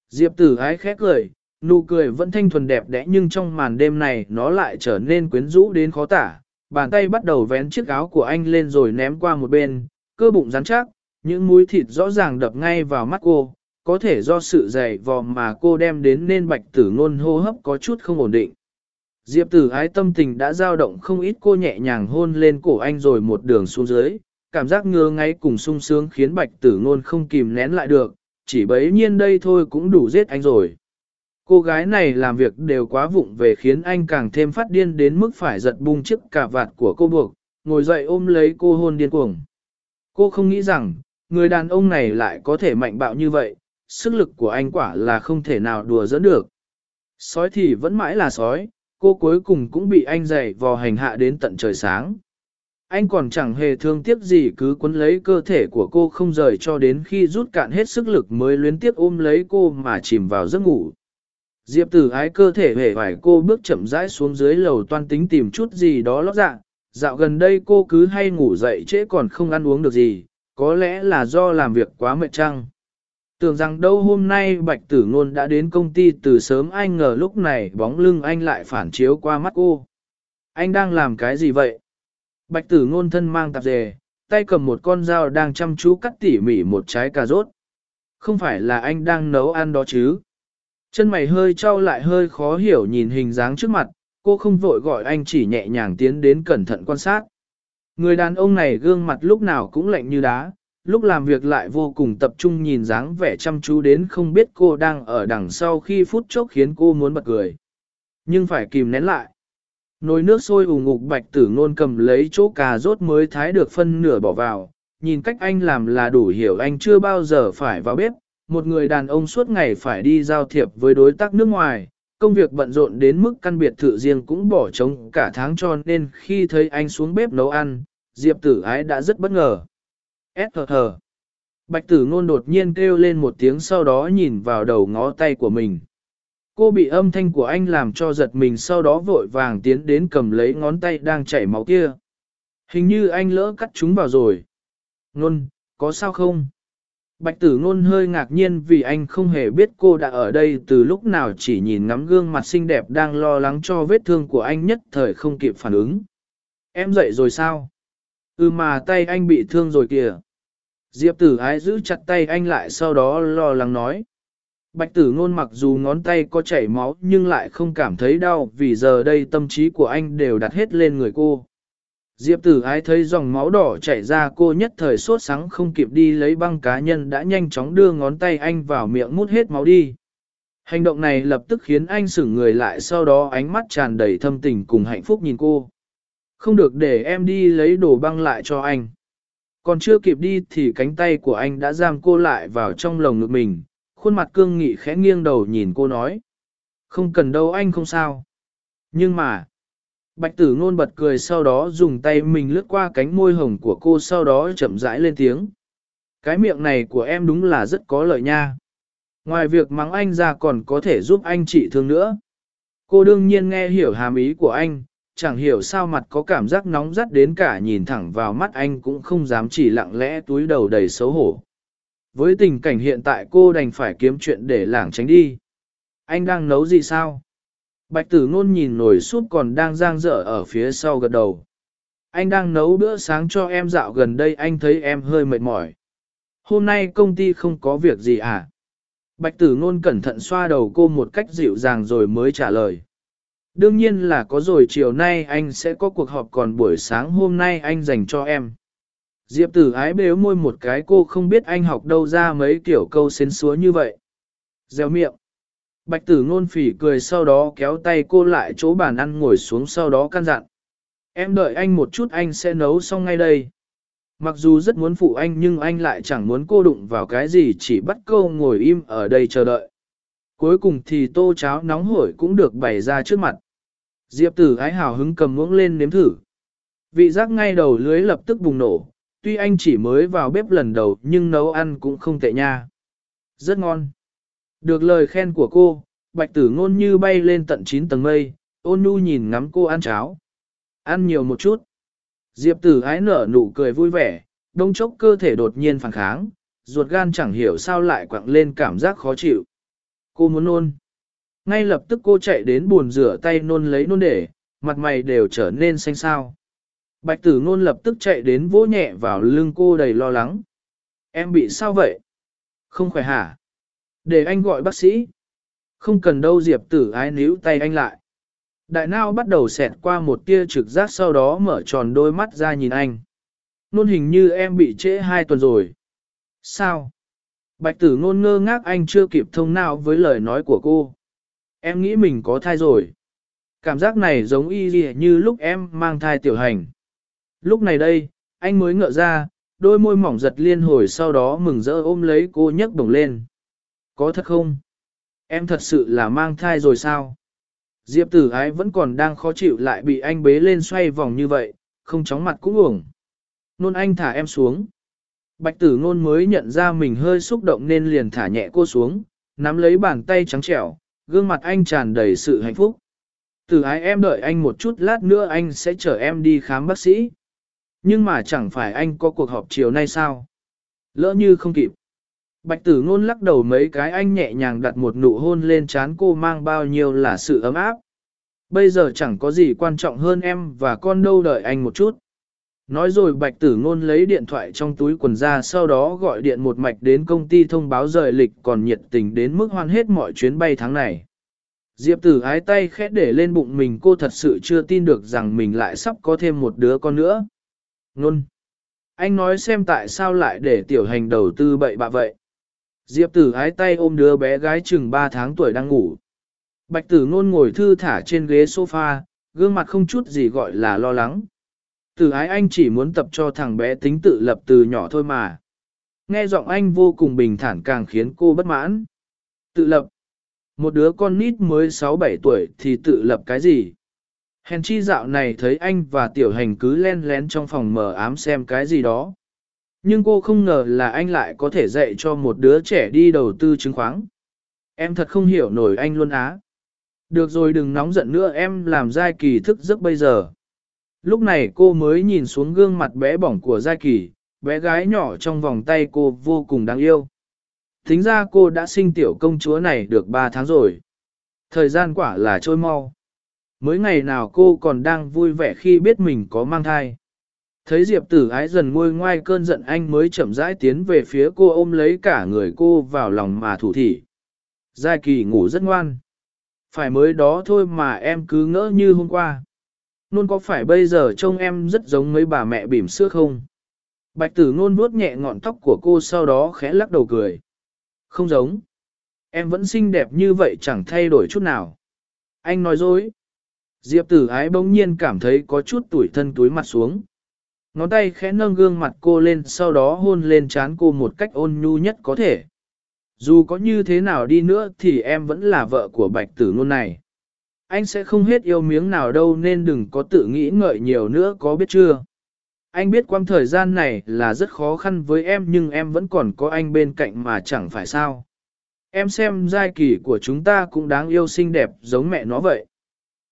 Diệp tử ái khét cười, nụ cười vẫn thanh thuần đẹp đẽ nhưng trong màn đêm này nó lại trở nên quyến rũ đến khó tả. Bàn tay bắt đầu vén chiếc áo của anh lên rồi ném qua một bên, cơ bụng rắn chắc, những múi thịt rõ ràng đập ngay vào mắt cô, có thể do sự dày vò mà cô đem đến nên bạch tử ngôn hô hấp có chút không ổn định. Diệp tử ái tâm tình đã dao động không ít cô nhẹ nhàng hôn lên cổ anh rồi một đường xuống dưới, cảm giác ngứa ngay cùng sung sướng khiến bạch tử ngôn không kìm nén lại được, chỉ bấy nhiên đây thôi cũng đủ giết anh rồi. Cô gái này làm việc đều quá vụng về khiến anh càng thêm phát điên đến mức phải giật bung chiếc cà vạt của cô buộc, ngồi dậy ôm lấy cô hôn điên cuồng. Cô không nghĩ rằng, người đàn ông này lại có thể mạnh bạo như vậy, sức lực của anh quả là không thể nào đùa dẫn được. Sói thì vẫn mãi là sói, cô cuối cùng cũng bị anh dạy vò hành hạ đến tận trời sáng. Anh còn chẳng hề thương tiếc gì cứ quấn lấy cơ thể của cô không rời cho đến khi rút cạn hết sức lực mới luyến tiếc ôm lấy cô mà chìm vào giấc ngủ. Diệp tử ái cơ thể hề vải cô bước chậm rãi xuống dưới lầu toan tính tìm chút gì đó lót dạ. Dạo gần đây cô cứ hay ngủ dậy trễ còn không ăn uống được gì, có lẽ là do làm việc quá mệt chăng? Tưởng rằng đâu hôm nay Bạch Tử Ngôn đã đến công ty từ sớm anh ngờ lúc này bóng lưng anh lại phản chiếu qua mắt cô. Anh đang làm cái gì vậy? Bạch Tử Ngôn thân mang tạp dề, tay cầm một con dao đang chăm chú cắt tỉ mỉ một trái cà rốt. Không phải là anh đang nấu ăn đó chứ? Chân mày hơi trao lại hơi khó hiểu nhìn hình dáng trước mặt, cô không vội gọi anh chỉ nhẹ nhàng tiến đến cẩn thận quan sát. Người đàn ông này gương mặt lúc nào cũng lạnh như đá, lúc làm việc lại vô cùng tập trung nhìn dáng vẻ chăm chú đến không biết cô đang ở đằng sau khi phút chốc khiến cô muốn bật cười. Nhưng phải kìm nén lại. Nồi nước sôi ù ngục bạch tử ngôn cầm lấy chỗ cà rốt mới thái được phân nửa bỏ vào, nhìn cách anh làm là đủ hiểu anh chưa bao giờ phải vào bếp, một người đàn ông suốt ngày phải đi giao thiệp với đối tác nước ngoài, công việc bận rộn đến mức căn biệt thự riêng cũng bỏ trống cả tháng cho nên khi thấy anh xuống bếp nấu ăn, Diệp tử ái đã rất bất ngờ. S thờ thờ. Bạch tử ngôn đột nhiên kêu lên một tiếng sau đó nhìn vào đầu ngó tay của mình. Cô bị âm thanh của anh làm cho giật mình sau đó vội vàng tiến đến cầm lấy ngón tay đang chảy máu kia. Hình như anh lỡ cắt chúng vào rồi. Ngôn, có sao không? Bạch tử ngôn hơi ngạc nhiên vì anh không hề biết cô đã ở đây từ lúc nào chỉ nhìn ngắm gương mặt xinh đẹp đang lo lắng cho vết thương của anh nhất thời không kịp phản ứng. Em dậy rồi sao? Ừ mà tay anh bị thương rồi kìa. Diệp tử ái giữ chặt tay anh lại sau đó lo lắng nói. Bạch tử ngôn mặc dù ngón tay có chảy máu nhưng lại không cảm thấy đau vì giờ đây tâm trí của anh đều đặt hết lên người cô. Diệp tử ái thấy dòng máu đỏ chảy ra cô nhất thời sốt sắng không kịp đi lấy băng cá nhân đã nhanh chóng đưa ngón tay anh vào miệng mút hết máu đi. Hành động này lập tức khiến anh sửng người lại sau đó ánh mắt tràn đầy thâm tình cùng hạnh phúc nhìn cô. Không được để em đi lấy đồ băng lại cho anh. Còn chưa kịp đi thì cánh tay của anh đã giam cô lại vào trong lồng ngực mình, khuôn mặt cương nghị khẽ nghiêng đầu nhìn cô nói. Không cần đâu anh không sao. Nhưng mà, bạch tử ngôn bật cười sau đó dùng tay mình lướt qua cánh môi hồng của cô sau đó chậm rãi lên tiếng. Cái miệng này của em đúng là rất có lợi nha. Ngoài việc mắng anh ra còn có thể giúp anh trị thương nữa. Cô đương nhiên nghe hiểu hàm ý của anh, chẳng hiểu sao mặt có cảm giác nóng rắt đến cả nhìn thẳng vào mắt anh cũng không dám chỉ lặng lẽ túi đầu đầy xấu hổ. Với tình cảnh hiện tại cô đành phải kiếm chuyện để lảng tránh đi. Anh đang nấu gì sao? Bạch tử ngôn nhìn nồi súp còn đang giang dở ở phía sau gật đầu. Anh đang nấu bữa sáng cho em dạo gần đây, anh thấy em hơi mệt mỏi. Hôm nay công ty không có việc gì à? Bạch tử ngôn cẩn thận xoa đầu cô một cách dịu dàng rồi mới trả lời. Đương nhiên là có rồi, chiều nay anh sẽ có cuộc họp, còn buổi sáng hôm nay anh dành cho em. Diệp tử ái bếu môi một cái, cô không biết anh học đâu ra mấy kiểu câu xến xúa như vậy. Gieo miệng. Bạch tử ngôn phỉ cười sau đó kéo tay cô lại chỗ bàn ăn ngồi xuống sau đó căn dặn. Em đợi anh một chút, anh sẽ nấu xong ngay đây. Mặc dù rất muốn phụ anh, nhưng anh lại chẳng muốn cô đụng vào cái gì, chỉ bắt cô ngồi im ở đây chờ đợi. Cuối cùng thì tô cháo nóng hổi cũng được bày ra trước mặt. Diệp tử ái hào hứng cầm muỗng lên nếm thử. Vị giác ngay đầu lưới lập tức bùng nổ, tuy anh chỉ mới vào bếp lần đầu nhưng nấu ăn cũng không tệ nha. Rất ngon. Được lời khen của cô, bạch tử ngôn như bay lên tận 9 tầng mây, ôn nhu nhìn ngắm cô ăn cháo. Ăn nhiều một chút. Diệp tử ái nở nụ cười vui vẻ, đông chốc cơ thể đột nhiên phản kháng, ruột gan chẳng hiểu sao lại quặng lên cảm giác khó chịu. Cô muốn nôn. Ngay lập tức cô chạy đến buồn rửa tay nôn lấy nôn để, mặt mày đều trở nên xanh xao. Bạch tử ngôn lập tức chạy đến vỗ nhẹ vào lưng cô đầy lo lắng. Em bị sao vậy? Không khỏe hả? Để anh gọi bác sĩ. Không cần đâu Diệp tử ái níu tay anh lại. Đại nao bắt đầu xẹt qua một tia trực giác sau đó mở tròn đôi mắt ra nhìn anh. Nôn hình như em bị trễ hai tuần rồi. Sao? Bạch tử ngôn ngơ ngác anh chưa kịp thông nào với lời nói của cô. Em nghĩ mình có thai rồi. Cảm giác này giống y như lúc em mang thai tiểu hành. Lúc này đây, anh mới ngỡ ra, đôi môi mỏng giật liên hồi sau đó mừng rỡ ôm lấy cô nhấc bổng lên. Có thật không? Em thật sự là mang thai rồi sao? Diệp tử ái vẫn còn đang khó chịu lại bị anh bế lên xoay vòng như vậy, không chóng mặt cũng uổng. Nôn anh thả em xuống. Bạch tử ngôn mới nhận ra mình hơi xúc động nên liền thả nhẹ cô xuống, nắm lấy bàn tay trắng trẻo, gương mặt anh tràn đầy sự hạnh phúc. Từ ái em đợi anh một chút lát nữa anh sẽ chở em đi khám bác sĩ. Nhưng mà chẳng phải anh có cuộc họp chiều nay sao? Lỡ như không kịp. Bạch tử ngôn lắc đầu mấy cái anh nhẹ nhàng đặt một nụ hôn lên trán cô mang bao nhiêu là sự ấm áp. Bây giờ chẳng có gì quan trọng hơn em và con đâu đợi anh một chút. Nói rồi bạch tử ngôn lấy điện thoại trong túi quần ra sau đó gọi điện một mạch đến công ty thông báo rời lịch còn nhiệt tình đến mức hoan hết mọi chuyến bay tháng này. Diệp tử ái tay khẽ để lên bụng mình cô thật sự chưa tin được rằng mình lại sắp có thêm một đứa con nữa. Nôn. Anh nói xem tại sao lại để tiểu hành đầu tư bậy bạ vậy. Diệp tử ái tay ôm đứa bé gái chừng 3 tháng tuổi đang ngủ. Bạch tử ngôn ngồi thư thả trên ghế sofa, gương mặt không chút gì gọi là lo lắng. Từ ái anh chỉ muốn tập cho thằng bé tính tự lập từ nhỏ thôi mà. Nghe giọng anh vô cùng bình thản càng khiến cô bất mãn. Tự lập. Một đứa con nít mới 6-7 tuổi thì tự lập cái gì? Hèn chi dạo này thấy anh và tiểu hành cứ len lén trong phòng mờ ám xem cái gì đó. Nhưng cô không ngờ là anh lại có thể dạy cho một đứa trẻ đi đầu tư chứng khoán. Em thật không hiểu nổi anh luôn á. Được rồi đừng nóng giận nữa, em làm Giai Kỳ thức giấc bây giờ. Lúc này cô mới nhìn xuống gương mặt bé bỏng của Giai Kỳ, bé gái nhỏ trong vòng tay cô vô cùng đáng yêu. Thính ra cô đã sinh tiểu công chúa này được 3 tháng rồi. Thời gian quả là trôi mau. Mới ngày nào cô còn đang vui vẻ khi biết mình có mang thai. Thấy Diệp tử ái dần ngôi ngoai cơn giận anh mới chậm rãi tiến về phía cô ôm lấy cả người cô vào lòng mà thủ thỉ. Giai kỳ ngủ rất ngoan. Phải mới đó thôi mà em cứ ngỡ như hôm qua. Nôn có phải bây giờ trông em rất giống mấy bà mẹ bỉm sữa không? Bạch tử nôn vuốt nhẹ ngọn tóc của cô sau đó khẽ lắc đầu cười. Không giống. Em vẫn xinh đẹp như vậy chẳng thay đổi chút nào. Anh nói dối. Diệp tử ái bỗng nhiên cảm thấy có chút tủi thân túi mặt xuống. Ngón tay khẽ nâng gương mặt cô lên, sau đó hôn lên trán cô một cách ôn nhu nhất có thể. Dù có như thế nào đi nữa thì em vẫn là vợ của bạch tử ngôn này. Anh sẽ không hết yêu miếng nào đâu nên đừng có tự nghĩ ngợi nhiều nữa, có biết chưa. Anh biết quang thời gian này là rất khó khăn với em nhưng em vẫn còn có anh bên cạnh mà chẳng phải sao. Em xem giai kỳ của chúng ta cũng đáng yêu xinh đẹp giống mẹ nó vậy.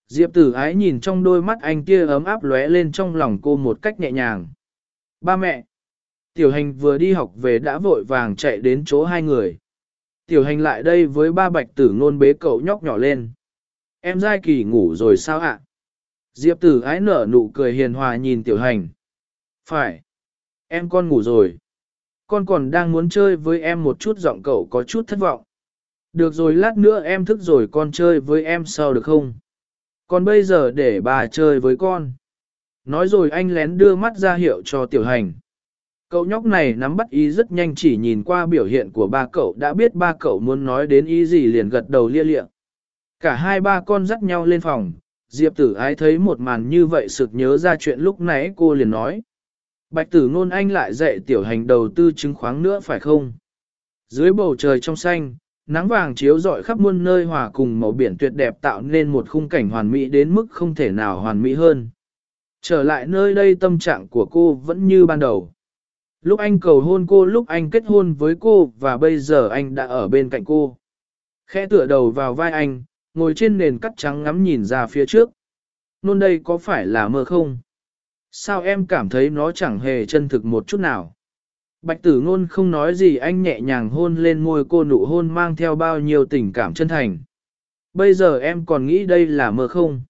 Diệp tử ái nhìn trong đôi mắt anh kia ấm áp lóe lên trong lòng cô một cách nhẹ nhàng. Ba mẹ. Tiểu hành vừa đi học về đã vội vàng chạy đến chỗ hai người. Tiểu hành lại đây với ba bạch tử ngôn bế cậu nhóc nhỏ lên. Em giai kỳ ngủ rồi sao ạ? Diệp tử ái nở nụ cười hiền hòa nhìn tiểu hành. Phải. Em con ngủ rồi. Con còn đang muốn chơi với em một chút giọng cậu có chút thất vọng. Được rồi, lát nữa em thức rồi con chơi với em sau được không? Còn bây giờ để bà chơi với con. Nói rồi anh lén đưa mắt ra hiệu cho tiểu hành. Cậu nhóc này nắm bắt ý rất nhanh chỉ nhìn qua biểu hiện của ba cậu đã biết ba cậu muốn nói đến ý gì liền gật đầu lia liệng. Cả hai ba con dắt nhau lên phòng, Diệp tử ái thấy một màn như vậy sực nhớ ra chuyện lúc nãy cô liền nói. Bạch tử ngôn anh lại dạy tiểu hành đầu tư chứng khoán nữa phải không? Dưới bầu trời trong xanh, nắng vàng chiếu rọi khắp muôn nơi hòa cùng màu biển tuyệt đẹp tạo nên một khung cảnh hoàn mỹ đến mức không thể nào hoàn mỹ hơn. Trở lại nơi đây tâm trạng của cô vẫn như ban đầu. Lúc anh cầu hôn cô lúc anh kết hôn với cô và bây giờ anh đã ở bên cạnh cô. Khẽ tựa đầu vào vai anh, ngồi trên nền cắt trắng ngắm nhìn ra phía trước. Nôn đây có phải là mơ không? Sao em cảm thấy nó chẳng hề chân thực một chút nào? Bạch tử ngôn không nói gì, anh nhẹ nhàng hôn lên môi cô nụ hôn mang theo bao nhiêu tình cảm chân thành. Bây giờ em còn nghĩ đây là mơ không?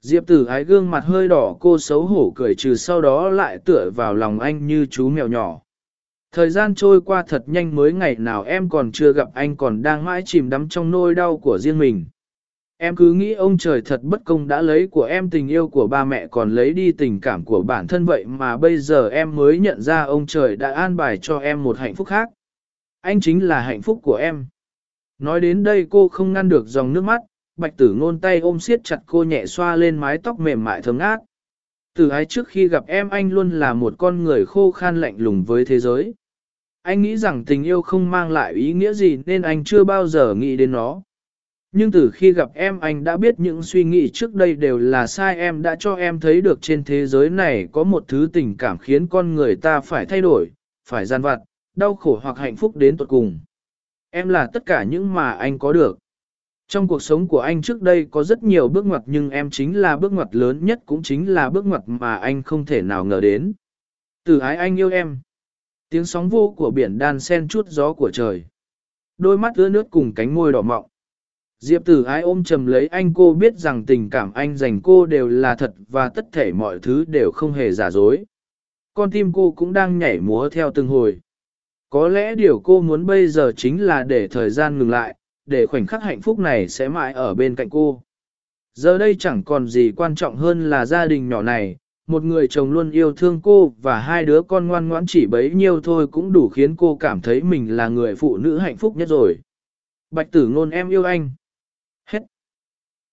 Diệp tử ái gương mặt hơi đỏ, cô xấu hổ cười trừ sau đó lại tựa vào lòng anh như chú mèo nhỏ. Thời gian trôi qua thật nhanh, mới ngày nào em còn chưa gặp anh còn đang mãi chìm đắm trong nỗi đau của riêng mình. Em cứ nghĩ ông trời thật bất công đã lấy của em tình yêu của ba mẹ còn lấy đi tình cảm của bản thân vậy mà bây giờ em mới nhận ra ông trời đã an bài cho em một hạnh phúc khác. Anh chính là hạnh phúc của em. Nói đến đây cô không ngăn được dòng nước mắt, bạch tử ngôn tay ôm siết chặt cô nhẹ xoa lên mái tóc mềm mại thơm ngát. Từ ái trước khi gặp em anh luôn là một con người khô khan lạnh lùng với thế giới. Anh nghĩ rằng tình yêu không mang lại ý nghĩa gì nên anh chưa bao giờ nghĩ đến nó. Nhưng từ khi gặp em anh đã biết những suy nghĩ trước đây đều là sai em đã cho em thấy được trên thế giới này có một thứ tình cảm khiến con người ta phải thay đổi, phải gian vặt, đau khổ hoặc hạnh phúc đến tuột cùng. Em là tất cả những mà anh có được. Trong cuộc sống của anh trước đây có rất nhiều bước ngoặt nhưng em chính là bước ngoặt lớn nhất cũng chính là bước ngoặt mà anh không thể nào ngờ đến. Từ ái anh yêu em. Tiếng sóng vô của biển đan sen chút gió của trời. Đôi mắt ưa nước cùng cánh môi đỏ mọng. Diệp tử ái ôm chầm lấy anh cô biết rằng tình cảm anh dành cô đều là thật và tất thể mọi thứ đều không hề giả dối. Con tim cô cũng đang nhảy múa theo từng hồi. Có lẽ điều cô muốn bây giờ chính là để thời gian ngừng lại, để khoảnh khắc hạnh phúc này sẽ mãi ở bên cạnh cô. Giờ đây chẳng còn gì quan trọng hơn là gia đình nhỏ này, một người chồng luôn yêu thương cô và hai đứa con ngoan ngoãn chỉ bấy nhiêu thôi cũng đủ khiến cô cảm thấy mình là người phụ nữ hạnh phúc nhất rồi. Bạch tử ngôn em yêu anh.